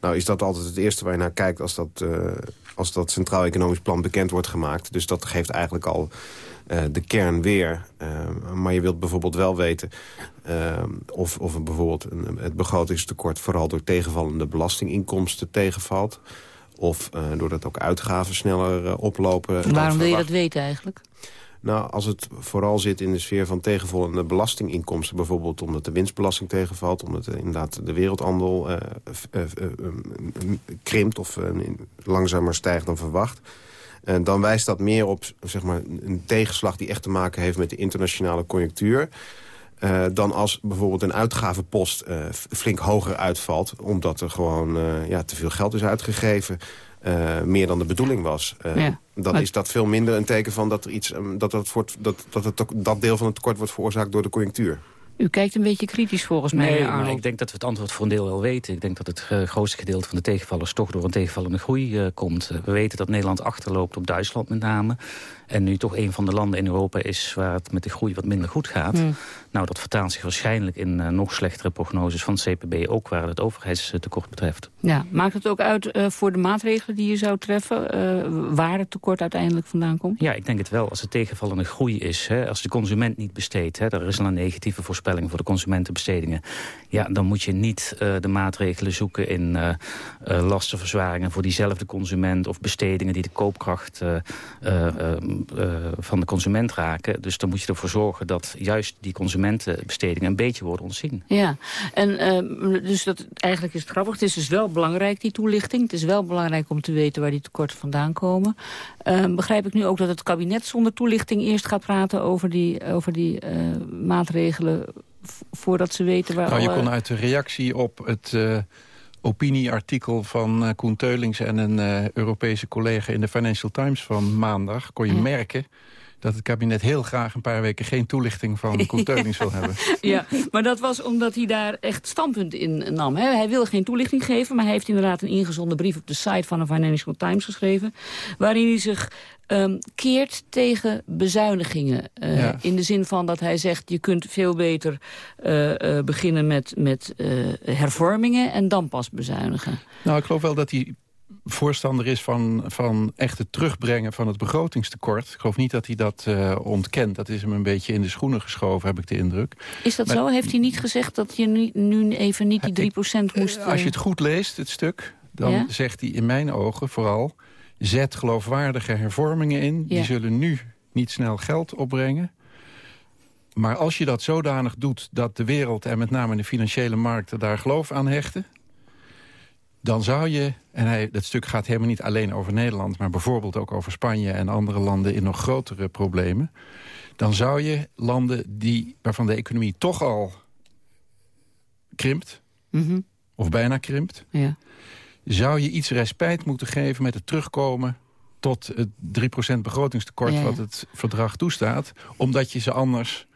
nou is dat altijd het eerste waar je naar kijkt als dat, eh, als dat Centraal Economisch Plan bekend wordt gemaakt. Dus dat geeft eigenlijk al de kern weer. Maar je wilt bijvoorbeeld wel weten of, of bijvoorbeeld een, het begrotingstekort... vooral door tegenvallende belastinginkomsten tegenvalt. Of eh, doordat ook uitgaven sneller eh, oplopen. Waarom wil je dat weten eigenlijk? Nou, als het vooral zit in de sfeer van tegenvallende belastinginkomsten... bijvoorbeeld omdat de winstbelasting tegenvalt... omdat inderdaad de wereldhandel eh, krimpt of langzamer stijgt dan verwacht... dan wijst dat meer op zeg maar, een tegenslag die echt te maken heeft met de internationale conjunctuur... eh, dan als bijvoorbeeld een uitgavenpost eh, flink hoger uitvalt... omdat er gewoon eh, ja, te veel geld is uitgegeven... eh, meer dan de bedoeling was. Eh, Ja, dan maar- is dat veel minder een teken van dat, er iets, ehm, dat, dat, wordt, dat, dat, het, dat deel van het tekort wordt veroorzaakt door de conjunctuur. U kijkt een beetje kritisch volgens mij, Nee, maar ik denk dat we het antwoord voor een deel wel weten. Ik denk dat het grootste gedeelte van de tegenvallers toch door een tegenvallende groei eh, komt. We weten dat Nederland achterloopt op Duitsland met name. En nu toch een van de landen in Europa is waar het met de groei wat minder goed gaat. Hmm. Nou, dat vertaalt zich waarschijnlijk in eh, nog slechtere prognoses van het CPB. Ook waar het overheidstekort betreft. Ja, maakt het ook uit eh, voor de maatregelen die je zou treffen... eh, waar het tekort uiteindelijk vandaan komt? Ja, ik denk het wel. Als het tegenvallende groei is, hè, als de consument niet besteedt... Hè, er is al een negatieve voorspelling voor de consumentenbestedingen... ja, dan moet je niet de maatregelen zoeken in lastenverzwaringen... voor diezelfde consument of bestedingen die de koopkracht van de consument raken. Dus dan moet je ervoor zorgen dat juist die consumentenbestedingen... een beetje worden ontzien. Ja, en ehm, dus dat, eigenlijk is het grappig. Het is dus wel belangrijk, die toelichting. Het is wel belangrijk om te weten waar die tekorten vandaan komen. Ehm, begrijp ik nu ook dat het kabinet zonder toelichting eerst gaat praten over die, over die eh, maatregelen... voordat ze weten waar Nou, je alle- kon uit de reactie op het eh, opinieartikel van eh, Koen Teulings... en een eh, Europese collega in de Financial Times van maandag... kon je Ja. merken dat het kabinet heel graag een paar weken... geen toelichting van Koen Teulings wil hebben. Ja, maar dat was omdat hij daar echt standpunt in nam. Hè. Hij wil geen toelichting geven, maar hij heeft inderdaad een ingezonden brief op de site van de Financial Times geschreven. Waarin hij zich ehm, keert tegen bezuinigingen. Eh, Ja. In de zin van dat hij zegt, je kunt veel beter eh, eh, beginnen met, met hervormingen en dan pas bezuinigen. Nou, ik geloof wel dat hij voorstander is van, van echt het terugbrengen van het begrotingstekort. Ik geloof niet dat hij dat eh, ontkent. Dat is hem een beetje in de schoenen geschoven, heb ik de indruk. Is dat Maar- zo? Heeft hij niet gezegd dat je nu, nu even niet die 3% moest... Als je eh, het goed leest, het stuk, dan Ja? zegt hij in mijn ogen vooral... zet geloofwaardige hervormingen in. Die zullen nu niet snel geld opbrengen. Maar als je dat zodanig doet dat de wereld en met name de financiële markten daar geloof aan hechten... dan zou je, en hij, dat stuk gaat helemaal niet alleen over Nederland... maar bijvoorbeeld ook over Spanje en andere landen in nog grotere problemen... dan zou je landen die, waarvan de economie toch al krimpt... mhm, of bijna krimpt ja. zou je iets respijt moeten geven met het terugkomen tot het 3% begrotingstekort Ja, wat het verdrag toestaat. Omdat je ze anders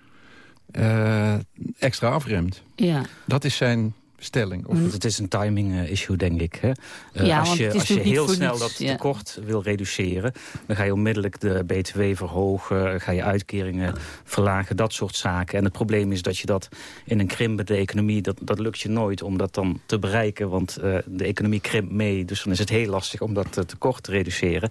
eh, extra afremt. ja. Dat is zijn stelling. Of, Het is een timing eh, issue, denk ik. Hè? Eh, Ja, als want je, als heel snel niets, dat ja. tekort wil reduceren... dan ga je onmiddellijk de btw verhogen... ga je uitkeringen verlagen, dat soort zaken. En het probleem is dat je dat in een krimpende economie... dat, dat lukt je nooit om dat dan te bereiken. Want eh, de economie krimpt mee, dus dan is het heel lastig... om dat tekort te reduceren.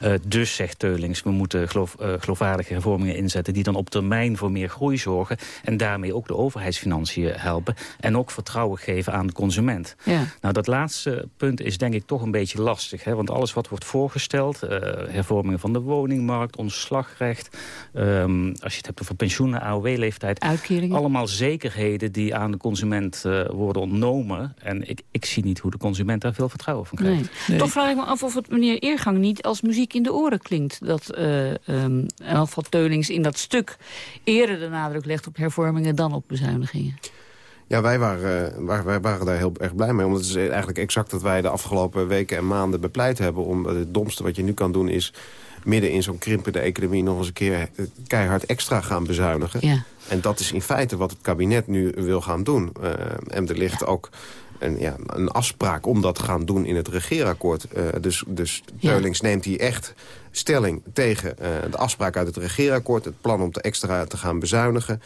Eh, dus, zegt Teulings, we moeten geloof, eh, geloofwaardige hervormingen inzetten... die dan op termijn voor meer groei zorgen... en daarmee ook de overheidsfinanciën helpen... en ook vertrouwen geven geven aan de consument. Ja. Nou, dat laatste punt is denk ik toch een beetje lastig. Hè? Want alles wat wordt voorgesteld, eh, hervormingen van de woningmarkt, ontslagrecht... ehm, als je het hebt over pensioenen, AOW-leeftijd... Uitkeringen. allemaal zekerheden die aan de consument eh, worden ontnomen. En ik, ik zie niet hoe de consument daar veel vertrouwen van krijgt. Nee. Toch vraag ik me af of het meneer Eergang niet als muziek in de oren klinkt. Dat eh ehm, in elk geval Teulings in dat stuk eerder de nadruk legt op hervormingen dan op bezuinigingen. Ja, wij waren, eh, wij waren daar heel erg blij mee. Omdat het is eigenlijk exact dat wij de afgelopen weken en maanden bepleit hebben. Om eh, het domste wat je nu kan doen is midden in zo'n krimpende economie... nog eens een keer eh, keihard extra gaan bezuinigen. Ja. En dat is in feite wat het kabinet nu wil gaan doen. Eh, en er ligt ook een, ja, een afspraak om dat te gaan doen in het regeerakkoord. Dus dus Ja. Teulings neemt hier echt stelling tegen de afspraak uit het regeerakkoord. Het plan om te extra te gaan bezuinigen.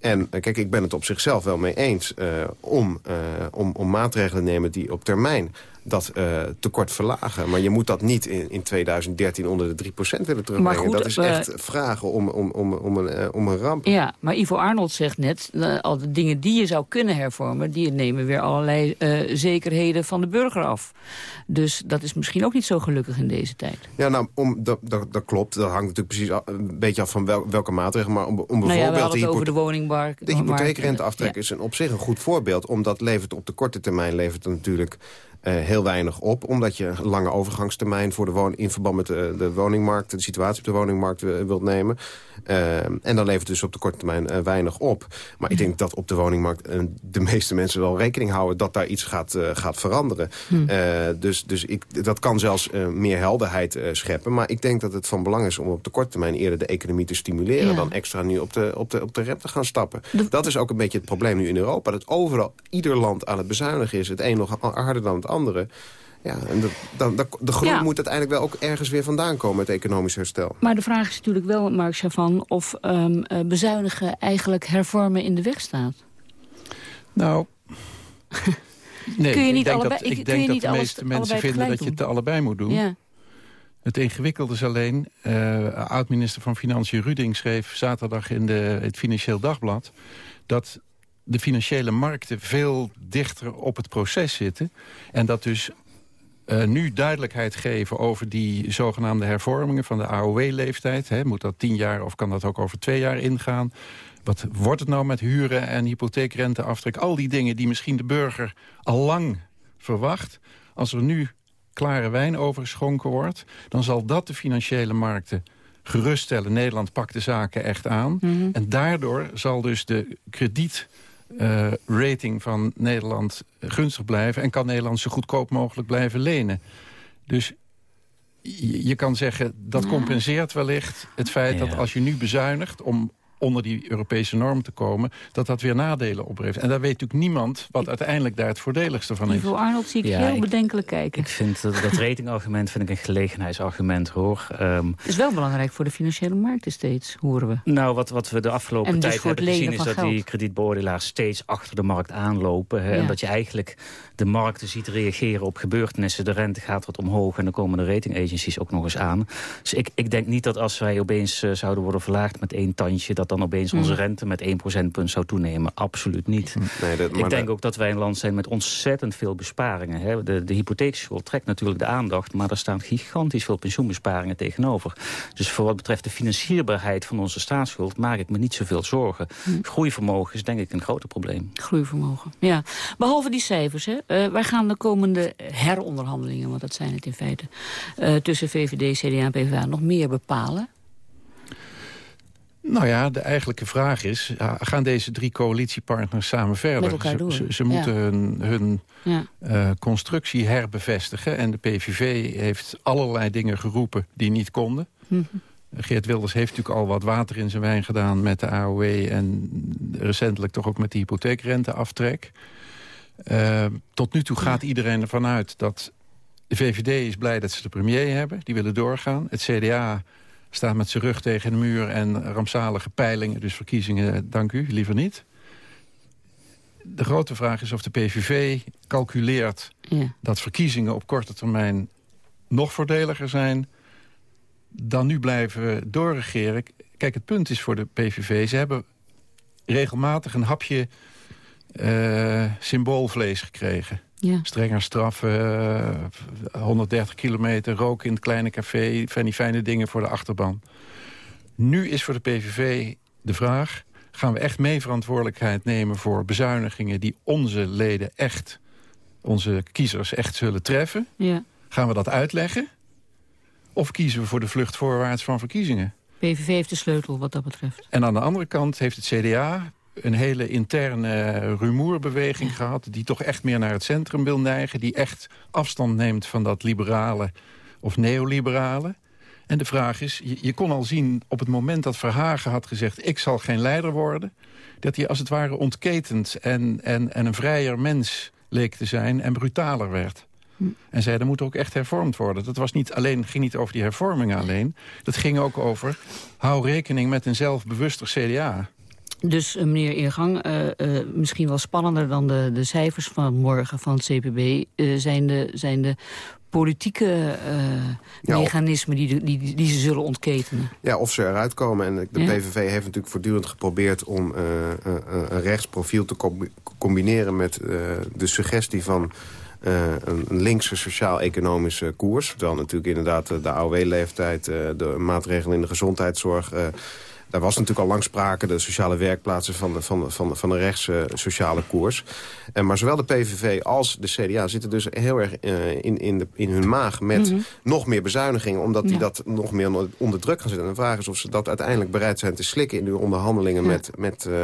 En eh, kijk, ik ben het op zichzelf wel mee eens eh, om, eh, om, om maatregelen te nemen die op termijn dat eh, tekort verlagen. Maar je moet dat niet in, in 2013 onder de 3% willen terugbrengen. goed, dat is eh, echt vragen om, om, om, om, een, eh, om een ramp. Ja, maar Ivo Arnold zegt net, al de dingen die je zou kunnen hervormen... die nemen weer allerlei zekerheden van de burger af. Dus dat is misschien ook niet zo gelukkig in deze tijd. Ja, nou, om, dat, dat, dat klopt. Dat hangt natuurlijk precies af- een beetje af van wel, welke maatregelen. Maar om, om nou ja, we bijvoorbeeld hadden de, het over de woningmarkt. de hypotheekrenteaftrek is een, op zich een goed voorbeeld. Omdat levert op de korte termijn levert het natuurlijk eh, heel weinig op. Omdat je een lange overgangstermijn voor de in verband met de, de woningmarkt... de situatie op de woningmarkt eh, wilt nemen. Eh, en dan levert het dus op de korte termijn eh, weinig op. Maar ik denk dat op de woningmarkt eh, de meeste mensen wel rekening houden... dat daar iets gaat, eh, gaat veranderen. Hm. Eh, dus dus ik, dat kan zelfs eh, meer helderheid eh, scheppen. Maar ik denk dat het van belang is om op de korte termijn... eerder de economie te stimuleren... Ja. dan extra nu op de, op, de, op de rem te gaan stappen. Dat is ook een beetje het probleem nu in Europa. Dat overal ieder land aan het bezuinigen is. Het een nog harder dan het andere. Ja, en de, dan, de, de groei Ja. moet uiteindelijk wel ook ergens weer vandaan komen... het economisch herstel. Maar de vraag is natuurlijk wel, Mark Chavan... of ehm, eh, bezuinigen eigenlijk hervormen in de weg staat. Nou, nee, Kun je niet ik denk allebei- dat, ik- denk dat de alles meeste mensen vinden dat je het allebei moet doen. Ja. Het ingewikkelde is alleen, eh oud-minister van Financiën Ruding schreef zaterdag in de, het Financieel Dagblad... dat de financiële markten veel dichter op het proces zitten. En dat dus eh, nu duidelijkheid geven over die zogenaamde hervormingen van de AOW-leeftijd. Moet dat tien jaar of kan dat ook over twee jaar ingaan? Wat wordt het nou met huren en hypotheekrenteaftrek? Al die dingen die misschien de burger al lang verwacht. Als er nu klare wijn overgeschonken wordt... dan zal dat de financiële markten geruststellen. Nederland pakt de zaken echt aan. Mhm. En daardoor zal dus de kredietrating van Nederland gunstig blijven... en kan Nederland zo goedkoop mogelijk blijven lenen. Dus je kan zeggen, dat compenseert wellicht het feit dat als je nu bezuinigt... om onder die Europese norm te komen, dat dat weer nadelen oplevert. En daar weet natuurlijk niemand wat uiteindelijk daar het voordeligste van is. Ivo Arnold zie ik Ja, heel ik- bedenkelijk kijken. Ik vind dat, dat ratingargument vind ik een gelegenheidsargument, hoor. Ehm, Het is wel belangrijk voor de financiële markten steeds, horen we. Nou, wat, wat we de afgelopen En dus tijd voor hebben gezien... is dat die kredietbeoordelaars steeds achter de markt aanlopen. Hè, Ja. En dat je eigenlijk de markten ziet reageren op gebeurtenissen. De rente gaat wat omhoog en dan komen de ratingagencies ook nog eens aan. Dus ik, ik denk niet dat als wij opeens eh, zouden worden verlaagd met één tandje... dat dan opeens onze Mm. rente met één procentpunt zou toenemen. Absoluut niet. Nee, dat, Ik denk dat- ook dat wij een land zijn met ontzettend veel besparingen. Hè. De, de hypotheekschuld trekt natuurlijk de aandacht... maar er staan gigantisch veel pensioenbesparingen tegenover. Dus voor wat betreft de financierbaarheid van onze staatsschuld... maak ik me niet zoveel zorgen. Groeivermogen is denk ik een groter probleem. Groeivermogen, ja. Behalve die cijfers, hè. Eh, wij gaan de komende heronderhandelingen... want dat zijn het in feite, eh, tussen VVD, CDA en PvdA nog meer bepalen. Nou ja, de eigenlijke vraag is... gaan deze drie coalitiepartners samen verder? Ze- Ze, ja. moeten hun, hun Ja. eh, constructie herbevestigen. En de PVV heeft allerlei dingen geroepen die niet konden. Mhm. Geert Wilders heeft natuurlijk al wat water in zijn wijn gedaan met de AOW... en recentelijk toch ook met de hypotheekrenteaftrek. Eh, tot nu toe gaat iedereen ervan uit dat... de VVD is blij dat ze de premier hebben. Die willen doorgaan. Het CDA staat met zijn rug tegen de muur en rampzalige peilingen. Dus verkiezingen, dank u, liever niet. De grote vraag is of de PVV calculeert Ja. dat verkiezingen op korte termijn nog voordeliger zijn dan nu blijven doorregeren. Kijk, het punt is voor de PVV, ze hebben regelmatig een hapje eh, symboolvlees gekregen. Ja. Strenger straffen, eh, 130 kilometer, roken in het kleine café... van die fijne dingen voor de achterban. Nu is voor de PVV de vraag... gaan we echt mee verantwoordelijkheid nemen voor bezuinigingen... die onze leden echt, onze kiezers echt zullen treffen? Ja. Gaan we dat uitleggen? Of kiezen we voor de vlucht voorwaarts van verkiezingen? PVV heeft de sleutel wat dat betreft. En aan de andere kant heeft het CDA een hele interne rumoerbeweging gehad... die toch echt meer naar het centrum wil neigen... die echt afstand neemt van dat liberale of neoliberale. En de vraag is, je, je kon al zien op het moment dat Verhagen had gezegd... ik zal geen leider worden, dat hij als het ware ontketend... en, en, en een vrijer mens leek te zijn en brutaler werd. En zei, er moet ook echt hervormd worden. Dat was niet alleen, ging niet over die hervormingen alleen. Dat ging ook over, hou rekening met een zelfbewuster CDA. Dus uh, meneer Eergang, uh, uh, misschien wel spannender dan de, de cijfers van morgen van het CPB... zijn, de, zijn de politieke Ja, mechanismen die, de- die, die ze zullen ontketenen. Ja, of ze eruit komen. En de Ja. PVV heeft natuurlijk voortdurend geprobeerd... om eh, eh, een rechtsprofiel te com- combineren met eh, de suggestie van... eh, een een linkse sociaal-economische koers. Terwijl natuurlijk inderdaad eh, de AOW-leeftijd... eh, de maatregelen in de gezondheidszorg... eh, daar was natuurlijk al lang sprake, de sociale werkplaatsen van de, van van van de rechtse sociale koers. En maar zowel de PVV als de CDA zitten dus heel erg eh, in, in, de, in hun maag met Mhm. nog meer bezuinigingen. Omdat die Ja. dat nog meer onder- druk gaan zetten. En de vraag is of ze dat uiteindelijk bereid zijn te slikken in de onderhandelingen met, met, eh,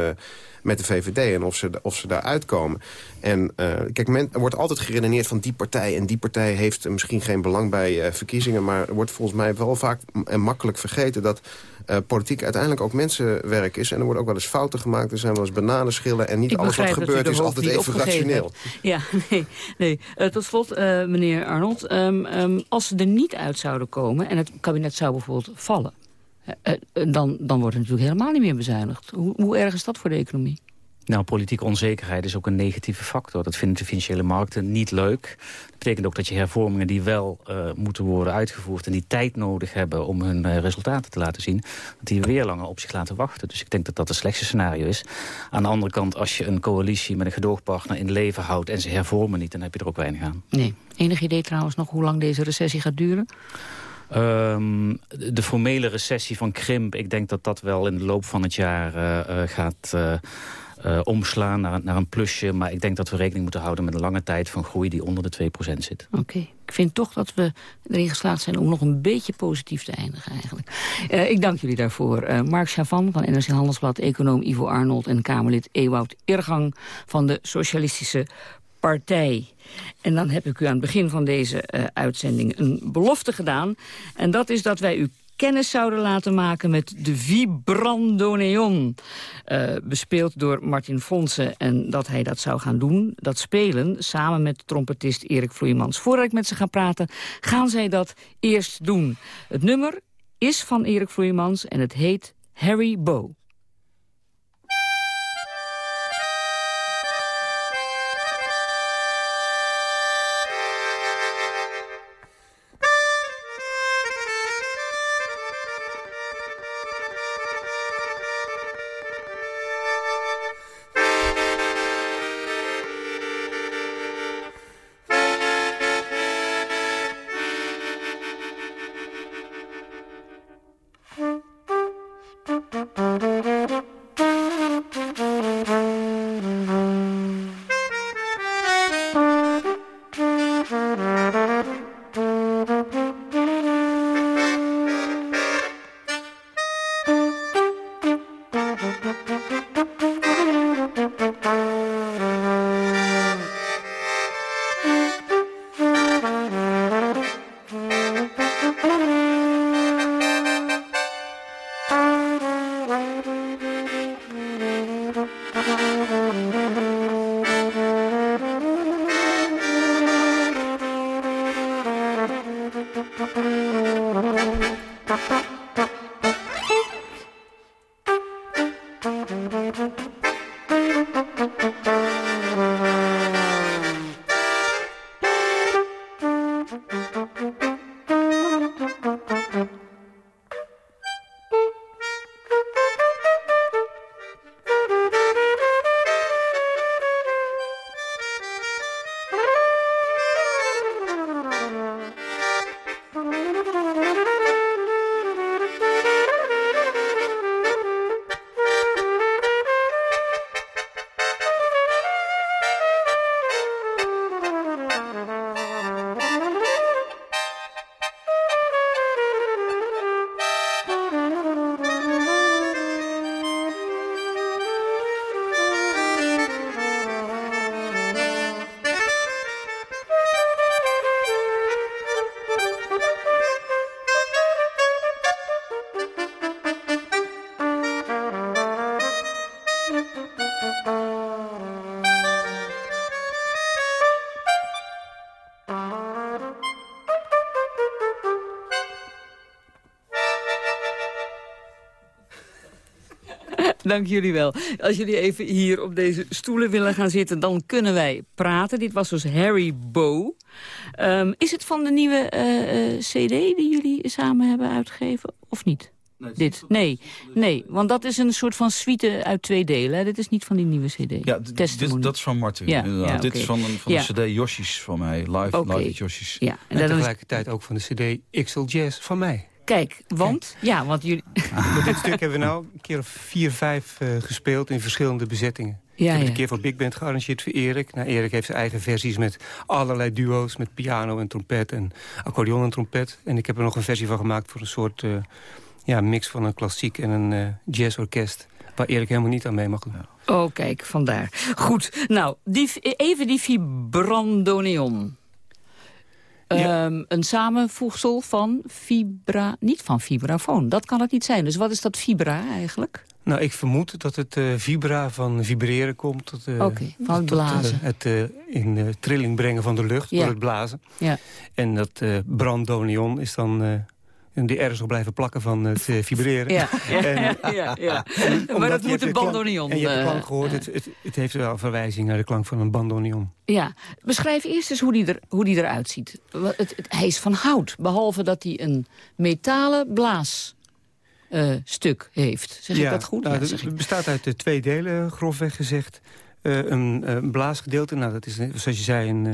met de VVD. En of ze, of ze daar uitkomen. En eh, kijk, men, er wordt altijd geredeneerd van die partij. En die partij heeft misschien geen belang bij eh, verkiezingen. Maar er wordt volgens mij wel vaak en makkelijk vergeten dat eh, politiek uiteindelijk ook mensenwerk is. En er worden ook wel eens fouten gemaakt. Er zijn wel eens bananenschillen. En niet Ik alles wat gebeurt is altijd even rationeel. Ja, nee. nee. Eh, tot slot, meneer Arnold. ehm, ehm, als ze er niet uit zouden komen en het kabinet zou bijvoorbeeld vallen... eh, eh, dan, dan wordt er natuurlijk helemaal niet meer bezuinigd. Hoe, hoe erg is dat voor de economie? Nou, politieke onzekerheid is ook een negatieve factor. Dat vinden de financiële markten niet leuk. Dat betekent ook dat je hervormingen die wel eh, moeten worden uitgevoerd... en die tijd nodig hebben om hun resultaten te laten zien... dat die weer langer op zich laten wachten. Dus ik denk dat dat het slechtste scenario is. Aan de andere kant, als je een coalitie met een gedoogpartner in leven houdt... en ze hervormen niet, dan heb je er ook weinig aan. Nee. Enig idee trouwens nog hoe lang deze recessie gaat duren? Ehm, de formele recessie van krimp, ik denk dat dat wel in de loop van het jaar eh, eh, gaat eh, omslaan naar, naar een plusje. Maar ik denk dat we rekening moeten houden met een lange tijd van groei die onder de 2% zit. Oké. Ik vind toch dat we erin geslaagd zijn om nog een beetje positief te eindigen eigenlijk. Ik dank jullie daarvoor. Mark Chavan van NRC Handelsblad, econoom Ivo Arnold... en Kamerlid Ewout Eergang van de Socialistische Partij. En dan heb ik u aan het begin van deze eh, uitzending een belofte gedaan. En dat is dat wij u kennis zouden laten maken met de Vibrandoneon. eh bespeeld door Martin Fonsen. En dat hij dat zou gaan doen, dat spelen... samen met trompetist Erik Vloeimans. Voordat ik met ze ga praten, gaan zij dat eerst doen. Het nummer is van Erik Vloeimans en het heet Harry Bow. Dank jullie wel. Als jullie even hier op deze stoelen willen gaan zitten... dan kunnen wij praten. Dit was dus Harry Bow. Ehm, is het van de nieuwe eh, eh, cd die jullie samen hebben uitgegeven? Of niet? Dit? Nee, nee, want dat is een soort van suite uit twee delen. hè? Dit is niet van die nieuwe cd. Ja, dit, dat is van Martin. Ja, Dit is van, een, van Ja. de cd Yoshi's van mij. Live, Oké. live Yoshi's. Ja, En, en dan is- tegelijkertijd ook van de cd XL Jazz van mij. Kijk, want? Ja, want jullie... Dit stuk hebben we nou een keer of vier, vijf eh, gespeeld in verschillende bezettingen. Ja, ik heb het een keer voor Big Band gearrangeerd voor Erik. Nou, Erik heeft zijn eigen versies met allerlei duo's... met piano en trompet en accordeon en trompet. En ik heb er nog een versie van gemaakt voor een soort eh, ja, mix van een klassiek en een eh, jazzorkest... waar Erik helemaal niet aan mee mag doen. Oh, kijk, vandaar. Goed, nou, die, even die vibrandoneon. Ehm, een samenvoegsel van vibra... Niet van vibrafoon, dat kan het niet zijn. Dus wat is dat vibra eigenlijk? Nou, ik vermoed dat het eh, vibra van vibreren komt. Tot, eh, van het tot, eh, blazen. het in trilling brengen van de lucht Ja. door het blazen. Ja. En dat brandonion is dan... eh die ergens nog blijven plakken van het eh, vibreren. Ja, ja, En, ja, ja. en Maar dat moet een bandonion, En je hebt de eh, klank gehoord. Het, het, het heeft wel een verwijzing naar de klank van een bandonion. Ja, beschrijf eerst eens hoe die, er, hoe die eruit ziet. Het, hij is van hout, behalve dat hij een metalen blaasstuk heeft. Zeg ik dat goed? nou, Ja, het ik. bestaat uit eh, twee delen, grofweg gezegd. Eh, een eh, blaasgedeelte, nou, dat is, eh, zoals je zei, een, eh,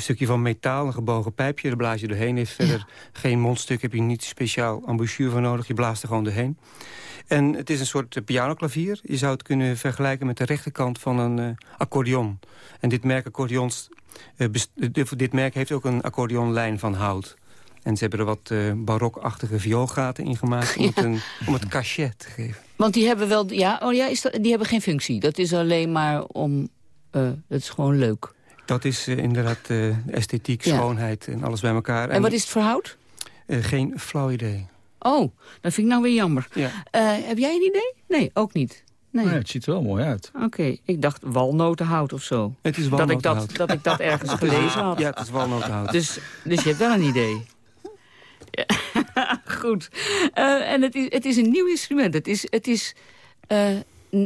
een stukje van metaal, een gebogen pijpje. Daar blaas je doorheen. Heeft verder geen mondstuk, heb je niet speciaal embouchure voor nodig. Je blaast er gewoon doorheen. En het is een soort pianoklavier. Je zou het kunnen vergelijken met de rechterkant van een eh, accordeon. En dit merk accordeons, best- dit, merk heeft ook een accordeonlijn van hout. En ze hebben er wat eh, barokachtige vioolgaten in gemaakt om, het een, om het cachet te geven. Want die hebben wel, ja, oh ja, is dat, die hebben geen functie. Dat is alleen maar om, het is gewoon leuk. Dat is eh, inderdaad eh, esthetiek, Ja. schoonheid en alles bij elkaar. En, wat is het voor hout? eh, geen flauw idee. Oh, dat vind ik nou weer jammer. Ja. Eh, heb jij een idee? Nee, ook niet. Nee. Nee, het ziet er wel mooi uit. Oké, ik dacht walnotenhout of zo. Het is dat ik dat, walnotenhout. dat ik dat ergens gelezen had. Ja, het is walnotenhout. Dus, dus je hebt wel een idee. Ja, goed. Eh, en het is, het is een nieuw instrument. Het is, het is eh,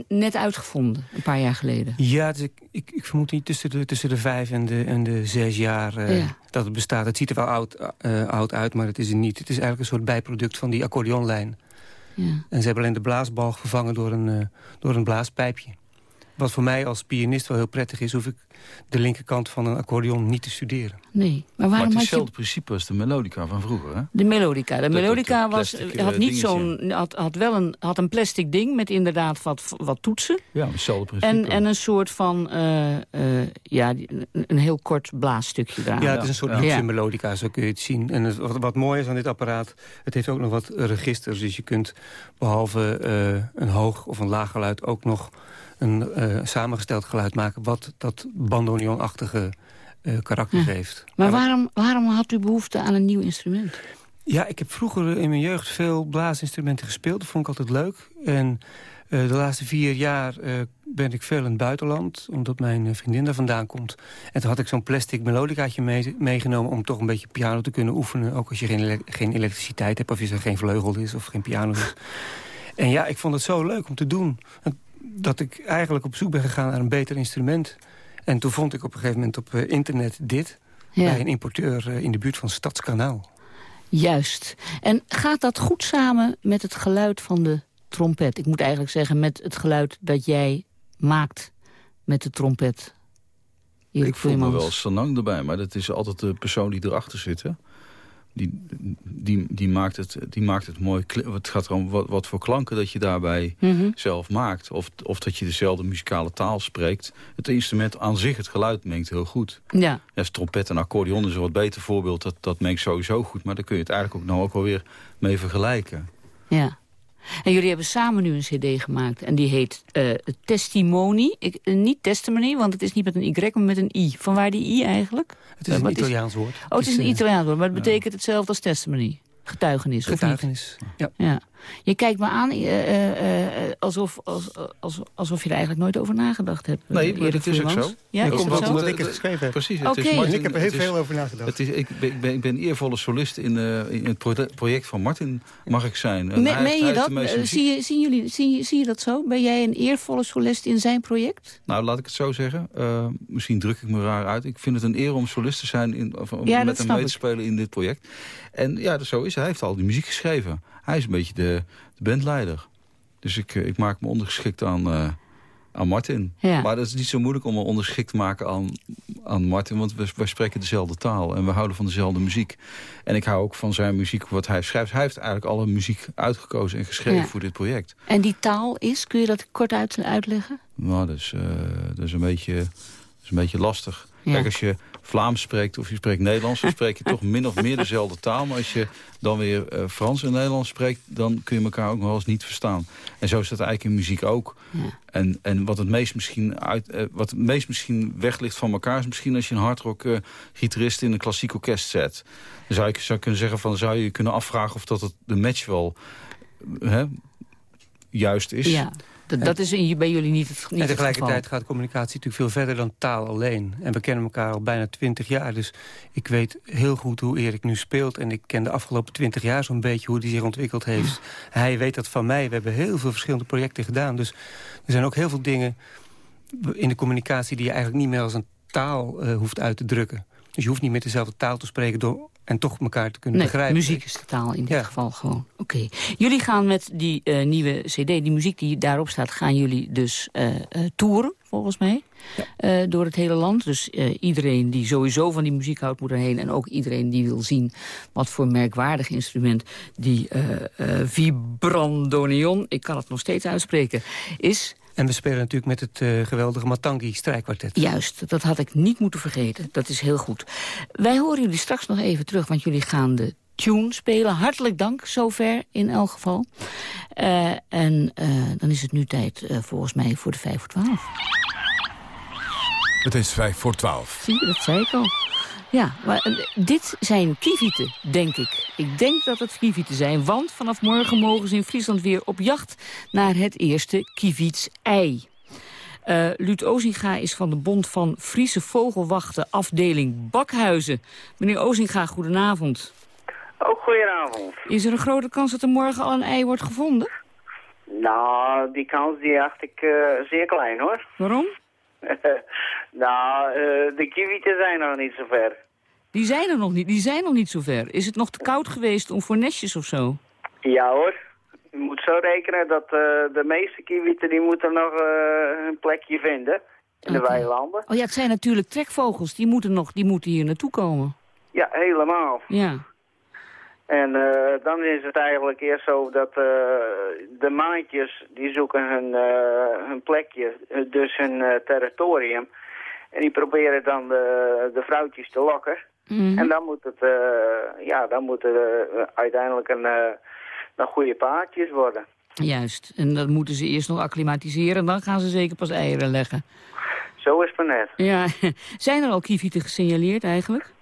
net uitgevonden, een paar jaar geleden. Ja, dus ik, ik, ik vermoed niet tussen de, tussen de vijf en de, en de zes jaar eh, Ja. dat het bestaat. Het ziet er wel oud, eh, oud uit, maar het is het niet. Het is eigenlijk een soort bijproduct van die accordeonlijn. Ja. En ze hebben alleen de blaasbalg vervangen door een, eh, door een blaaspijpje. Wat voor mij als pianist wel heel prettig is... hoef ik de linkerkant van een accordeon niet te studeren. Nee, maar Maar waarom het is had je hetzelfde principe als de melodica van vroeger, hè? de melodica? De Dat- melodica was, had eh, niet zo'n, had, had wel een, had een plastic ding met inderdaad wat, wat toetsen. Ja, hetzelfde principe. En, en een soort van, eh, eh, ja, een, heel kort blaasstukje daar. Ja, het is een soort Ja. luxe melodica, zo kun je het zien. En het, wat, wat mooi is aan dit apparaat, het heeft ook nog wat registers. Dus je kunt behalve eh, een hoog of een laag geluid ook nog een eh, samengesteld geluid maken... wat dat bandoneonachtige eh, karakter Ja. geeft. Maar waarom, waarom had u behoefte aan een nieuw instrument? Ja, ik heb vroeger in mijn jeugd veel blaasinstrumenten gespeeld. Dat vond ik altijd leuk. En eh, de laatste vier jaar ben ik veel in het buitenland. Omdat mijn vriendin daar vandaan komt. En toen had ik zo'n plastic melodicaatje mee- meegenomen... om toch een beetje piano te kunnen oefenen. Ook als je geen elektriciteit hebt... of als er geen vleugel is of geen piano is. en ja, ik vond het zo leuk om te doen. Dat ik eigenlijk op zoek ben gegaan naar een beter instrument. En toen vond ik op een gegeven moment op eh, internet dit... Ja. bij een importeur eh, in de buurt van Stadskanaal. Juist. En gaat dat goed samen met het geluid van de trompet? Ik moet eigenlijk zeggen met het geluid dat jij maakt met de trompet. Erik ik voel me wel Sanang erbij, maar dat is altijd de persoon die erachter zit. Hè? Die, die, die, maakt het, die maakt het mooi. Het gaat erom wat, wat voor klanken dat je daarbij Mhm. zelf maakt. Of, of dat je dezelfde muzikale taal spreekt. Het instrument aan zich, het geluid, mengt heel goed. Ja. Ja, trompet en accordeon is een wat beter voorbeeld. Dat, dat mengt sowieso goed. Maar daar kun je het eigenlijk ook nou ook wel weer mee vergelijken. Ja. En jullie hebben samen nu een cd gemaakt. En die heet eh Testimony. Ik, eh, niet Testimony, want het is niet met een Y, maar met een I. Van waar die I eigenlijk? Het is Eh, een Italiaans woord. Oh, het is een Italiaans woord, maar het betekent hetzelfde als testimony. Getuigenis? Getuigenis, ja. ja. Je kijkt me aan eh, eh, eh, alsof, als, als, alsof je er eigenlijk nooit over nagedacht hebt. Nee, maar dat is ook zo. Ja, Dat komt ook omdat ik het geschreven heb. Precies. Het is Ik heb er heel veel over nagedacht. Het is, ik, ben, ik, ben, ik ben eervolle solist in, in het pro- project van Martin, mag ik zijn. Hij meen hij je dat? Zie je, zien jullie, zie, je- zie je dat zo? Ben jij een eervolle solist in zijn project? Nou, laat ik het zo zeggen. Misschien druk ik me raar uit. Ik vind het een eer om solist te zijn, in, of om Ja, met hem mee te spelen in dit project. En ja, dat zo is. Hij heeft al die muziek geschreven. Hij is een beetje de, de bandleider. Dus ik, eh, ik maak me ondergeschikt aan, eh, aan Martin. Ja. Maar dat is niet zo moeilijk om me ondergeschikt te maken aan, aan Martin. Want we, wij spreken dezelfde taal en we houden van dezelfde muziek. En ik hou ook van zijn muziek, wat hij schrijft. Hij heeft eigenlijk alle muziek uitgekozen en geschreven Ja. voor dit project. En die taal is, kun je dat kort uit, uitleggen? Nou, dat is, eh, dat is, een, beetje, dat is een beetje lastig. Ja. Kijk, als je Vlaams spreekt of je spreekt Nederlands... dan spreek je toch min of meer dezelfde taal. Maar als je dan weer eh, Frans en Nederlands spreekt... dan kun je elkaar ook nog wel eens niet verstaan. En zo is dat eigenlijk in muziek ook. En, en wat, het meest misschien uit, eh, wat het meest misschien weg ligt van elkaar... is misschien als je een hardrock eh, gitarist in een klassiek orkest zet. Dan zou je zou kunnen zeggen van... zou je je kunnen afvragen of dat het de match wel hè, juist is. Ja, dat, dat is in, bij jullie niet het, niet en tegelijkertijd gaat communicatie natuurlijk veel verder dan taal alleen. En we kennen elkaar al bijna twintig jaar. Dus ik weet heel goed hoe Erik nu speelt. En ik ken de afgelopen twintig jaar zo'n beetje hoe hij zich ontwikkeld heeft. Hij weet dat van mij. We hebben heel veel verschillende projecten gedaan. Dus er zijn ook heel veel dingen in de communicatie... die je eigenlijk niet meer als een taal eh, hoeft uit te drukken. Dus je hoeft niet met dezelfde taal te spreken... Door, en toch elkaar te kunnen Nee, begrijpen. muziek is de taal in dit geval gewoon. Oké. Jullie gaan met die eh, nieuwe cd, die muziek die daarop staat... gaan jullie dus eh, toeren, volgens mij, door het hele land. Dus iedereen die sowieso van die muziek houdt, moet erheen. En ook iedereen die wil zien wat voor merkwaardig instrument... die vibrandoneon, ik kan het nog steeds uitspreken, is... En we spelen natuurlijk met het eh, geweldige Matangi strijkkwartet. Juist, dat had ik niet moeten vergeten. Dat is heel goed. Wij horen jullie straks nog even terug, want jullie gaan de tune spelen. Hartelijk dank, zover in elk geval. Eh, en eh, dan is het nu tijd, volgens mij, voor de 5 voor 12. Het is vijf voor twaalf. Zie je, dat zei ik al. Ja, maar eh, dit zijn kievieten, denk ik. Ik denk dat het kievieten zijn, want vanaf morgen mogen ze in Friesland weer op jacht naar het eerste kieviets-ei. Eh Luut Ozinga is van de Bond van Friese Vogelwachten, afdeling Bakhuizen. Meneer Ozinga, goedenavond. Ook goedenavond. Is er een grote kans dat er morgen al een ei wordt gevonden? Nou, die kans die acht ik eh, zeer klein hoor. Waarom? nou, eh, de kiewieten zijn nog niet zo ver. Die zijn er nog niet, die zijn nog niet zo ver. Is het nog te koud geweest om voor nestjes of zo? Ja hoor. Je moet zo rekenen dat eh, de meeste kiewieten die moeten nog eh, een plekje vinden in de weilanden. Oh ja, het zijn natuurlijk trekvogels, die moeten, nog, die moeten hier naartoe komen. Ja, helemaal. Ja. En eh, dan is het eigenlijk eerst zo dat eh, de maantjes die zoeken hun, eh, hun plekje, dus hun territorium. En die proberen dan de, de vrouwtjes te lokken. Mhm. En dan moet het, ja, dan moeten uiteindelijk een, een goede paardjes worden. Juist, en dan moeten ze eerst nog acclimatiseren... en dan gaan ze zeker pas eieren leggen. Zo is het maar net. Ja, zijn er al kievieten gesignaleerd eigenlijk?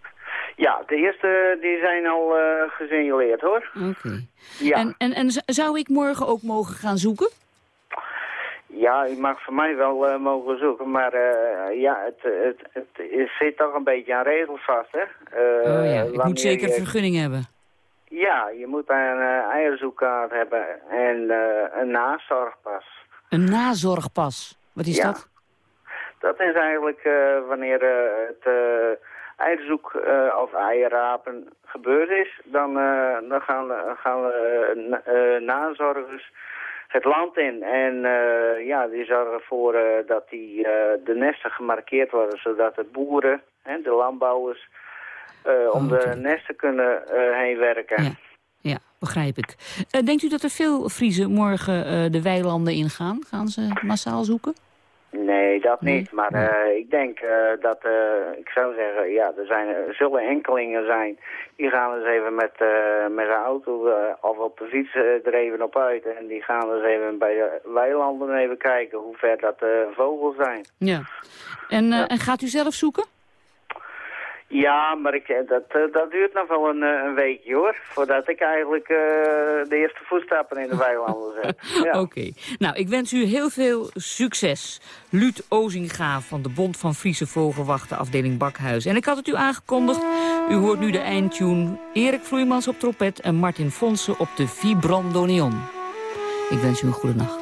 Ja, de eerste die zijn al eh gesignaleerd hoor. Oké. Ja. En, en, en zou ik morgen ook mogen gaan zoeken? Ja, je mag voor mij wel eh, mogen zoeken, maar eh, ja, het, het, het, het zit toch een beetje aan regels vast, hè? Eh, oh ja, ik moet zeker je- een vergunning hebben. Ja, je moet een eierzoekkaart hebben en een nazorgpas. Een nazorgpas. Wat is Ja. dat? Dat is eigenlijk wanneer het eierzoek eh, of eierrapen gebeurd is, dan, eh, dan gaan, gaan na- eh, nazorgers het land in. En eh, ja, die zorgen ervoor dat die, de nesten gemarkeerd worden, zodat de boeren, hè, de landbouwers, eh, om de nesten kunnen heen werken. Ja. Ja, begrijp ik. Denkt u dat er veel Friese morgen de weilanden ingaan? Gaan ze massaal zoeken? Nee, dat niet. Maar eh, ik denk eh, dat, eh, ik zou zeggen, ja, er, zijn, er zullen enkelingen zijn. Die gaan eens even met, met een auto of op de fiets er even op uit. En die gaan eens even bij de weilanden even kijken hoe ver dat vogels zijn. Ja. En, eh, en gaat u zelf zoeken? Ja, maar ik, eh, dat, eh, dat duurt nog wel een, eh, een weekje hoor. Voordat ik eigenlijk de eerste voetstappen in de weilanden zet. Ja. Oké. Nou, ik wens u heel veel succes. Luut Ozinga van de Bond van Friese Vogelwachten, afdeling Bakhuis. En ik had het u aangekondigd. U hoort nu de eindtune. Erik Vloeimans op trompet en Martin Fonsen op de vibrandoneon. Ik wens u een goede nacht.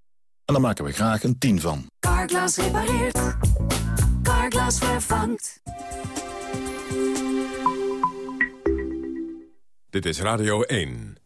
en daar maken we graag een 10 van. Carglass repareert. Carglass vervangt. Dit is Radio 1.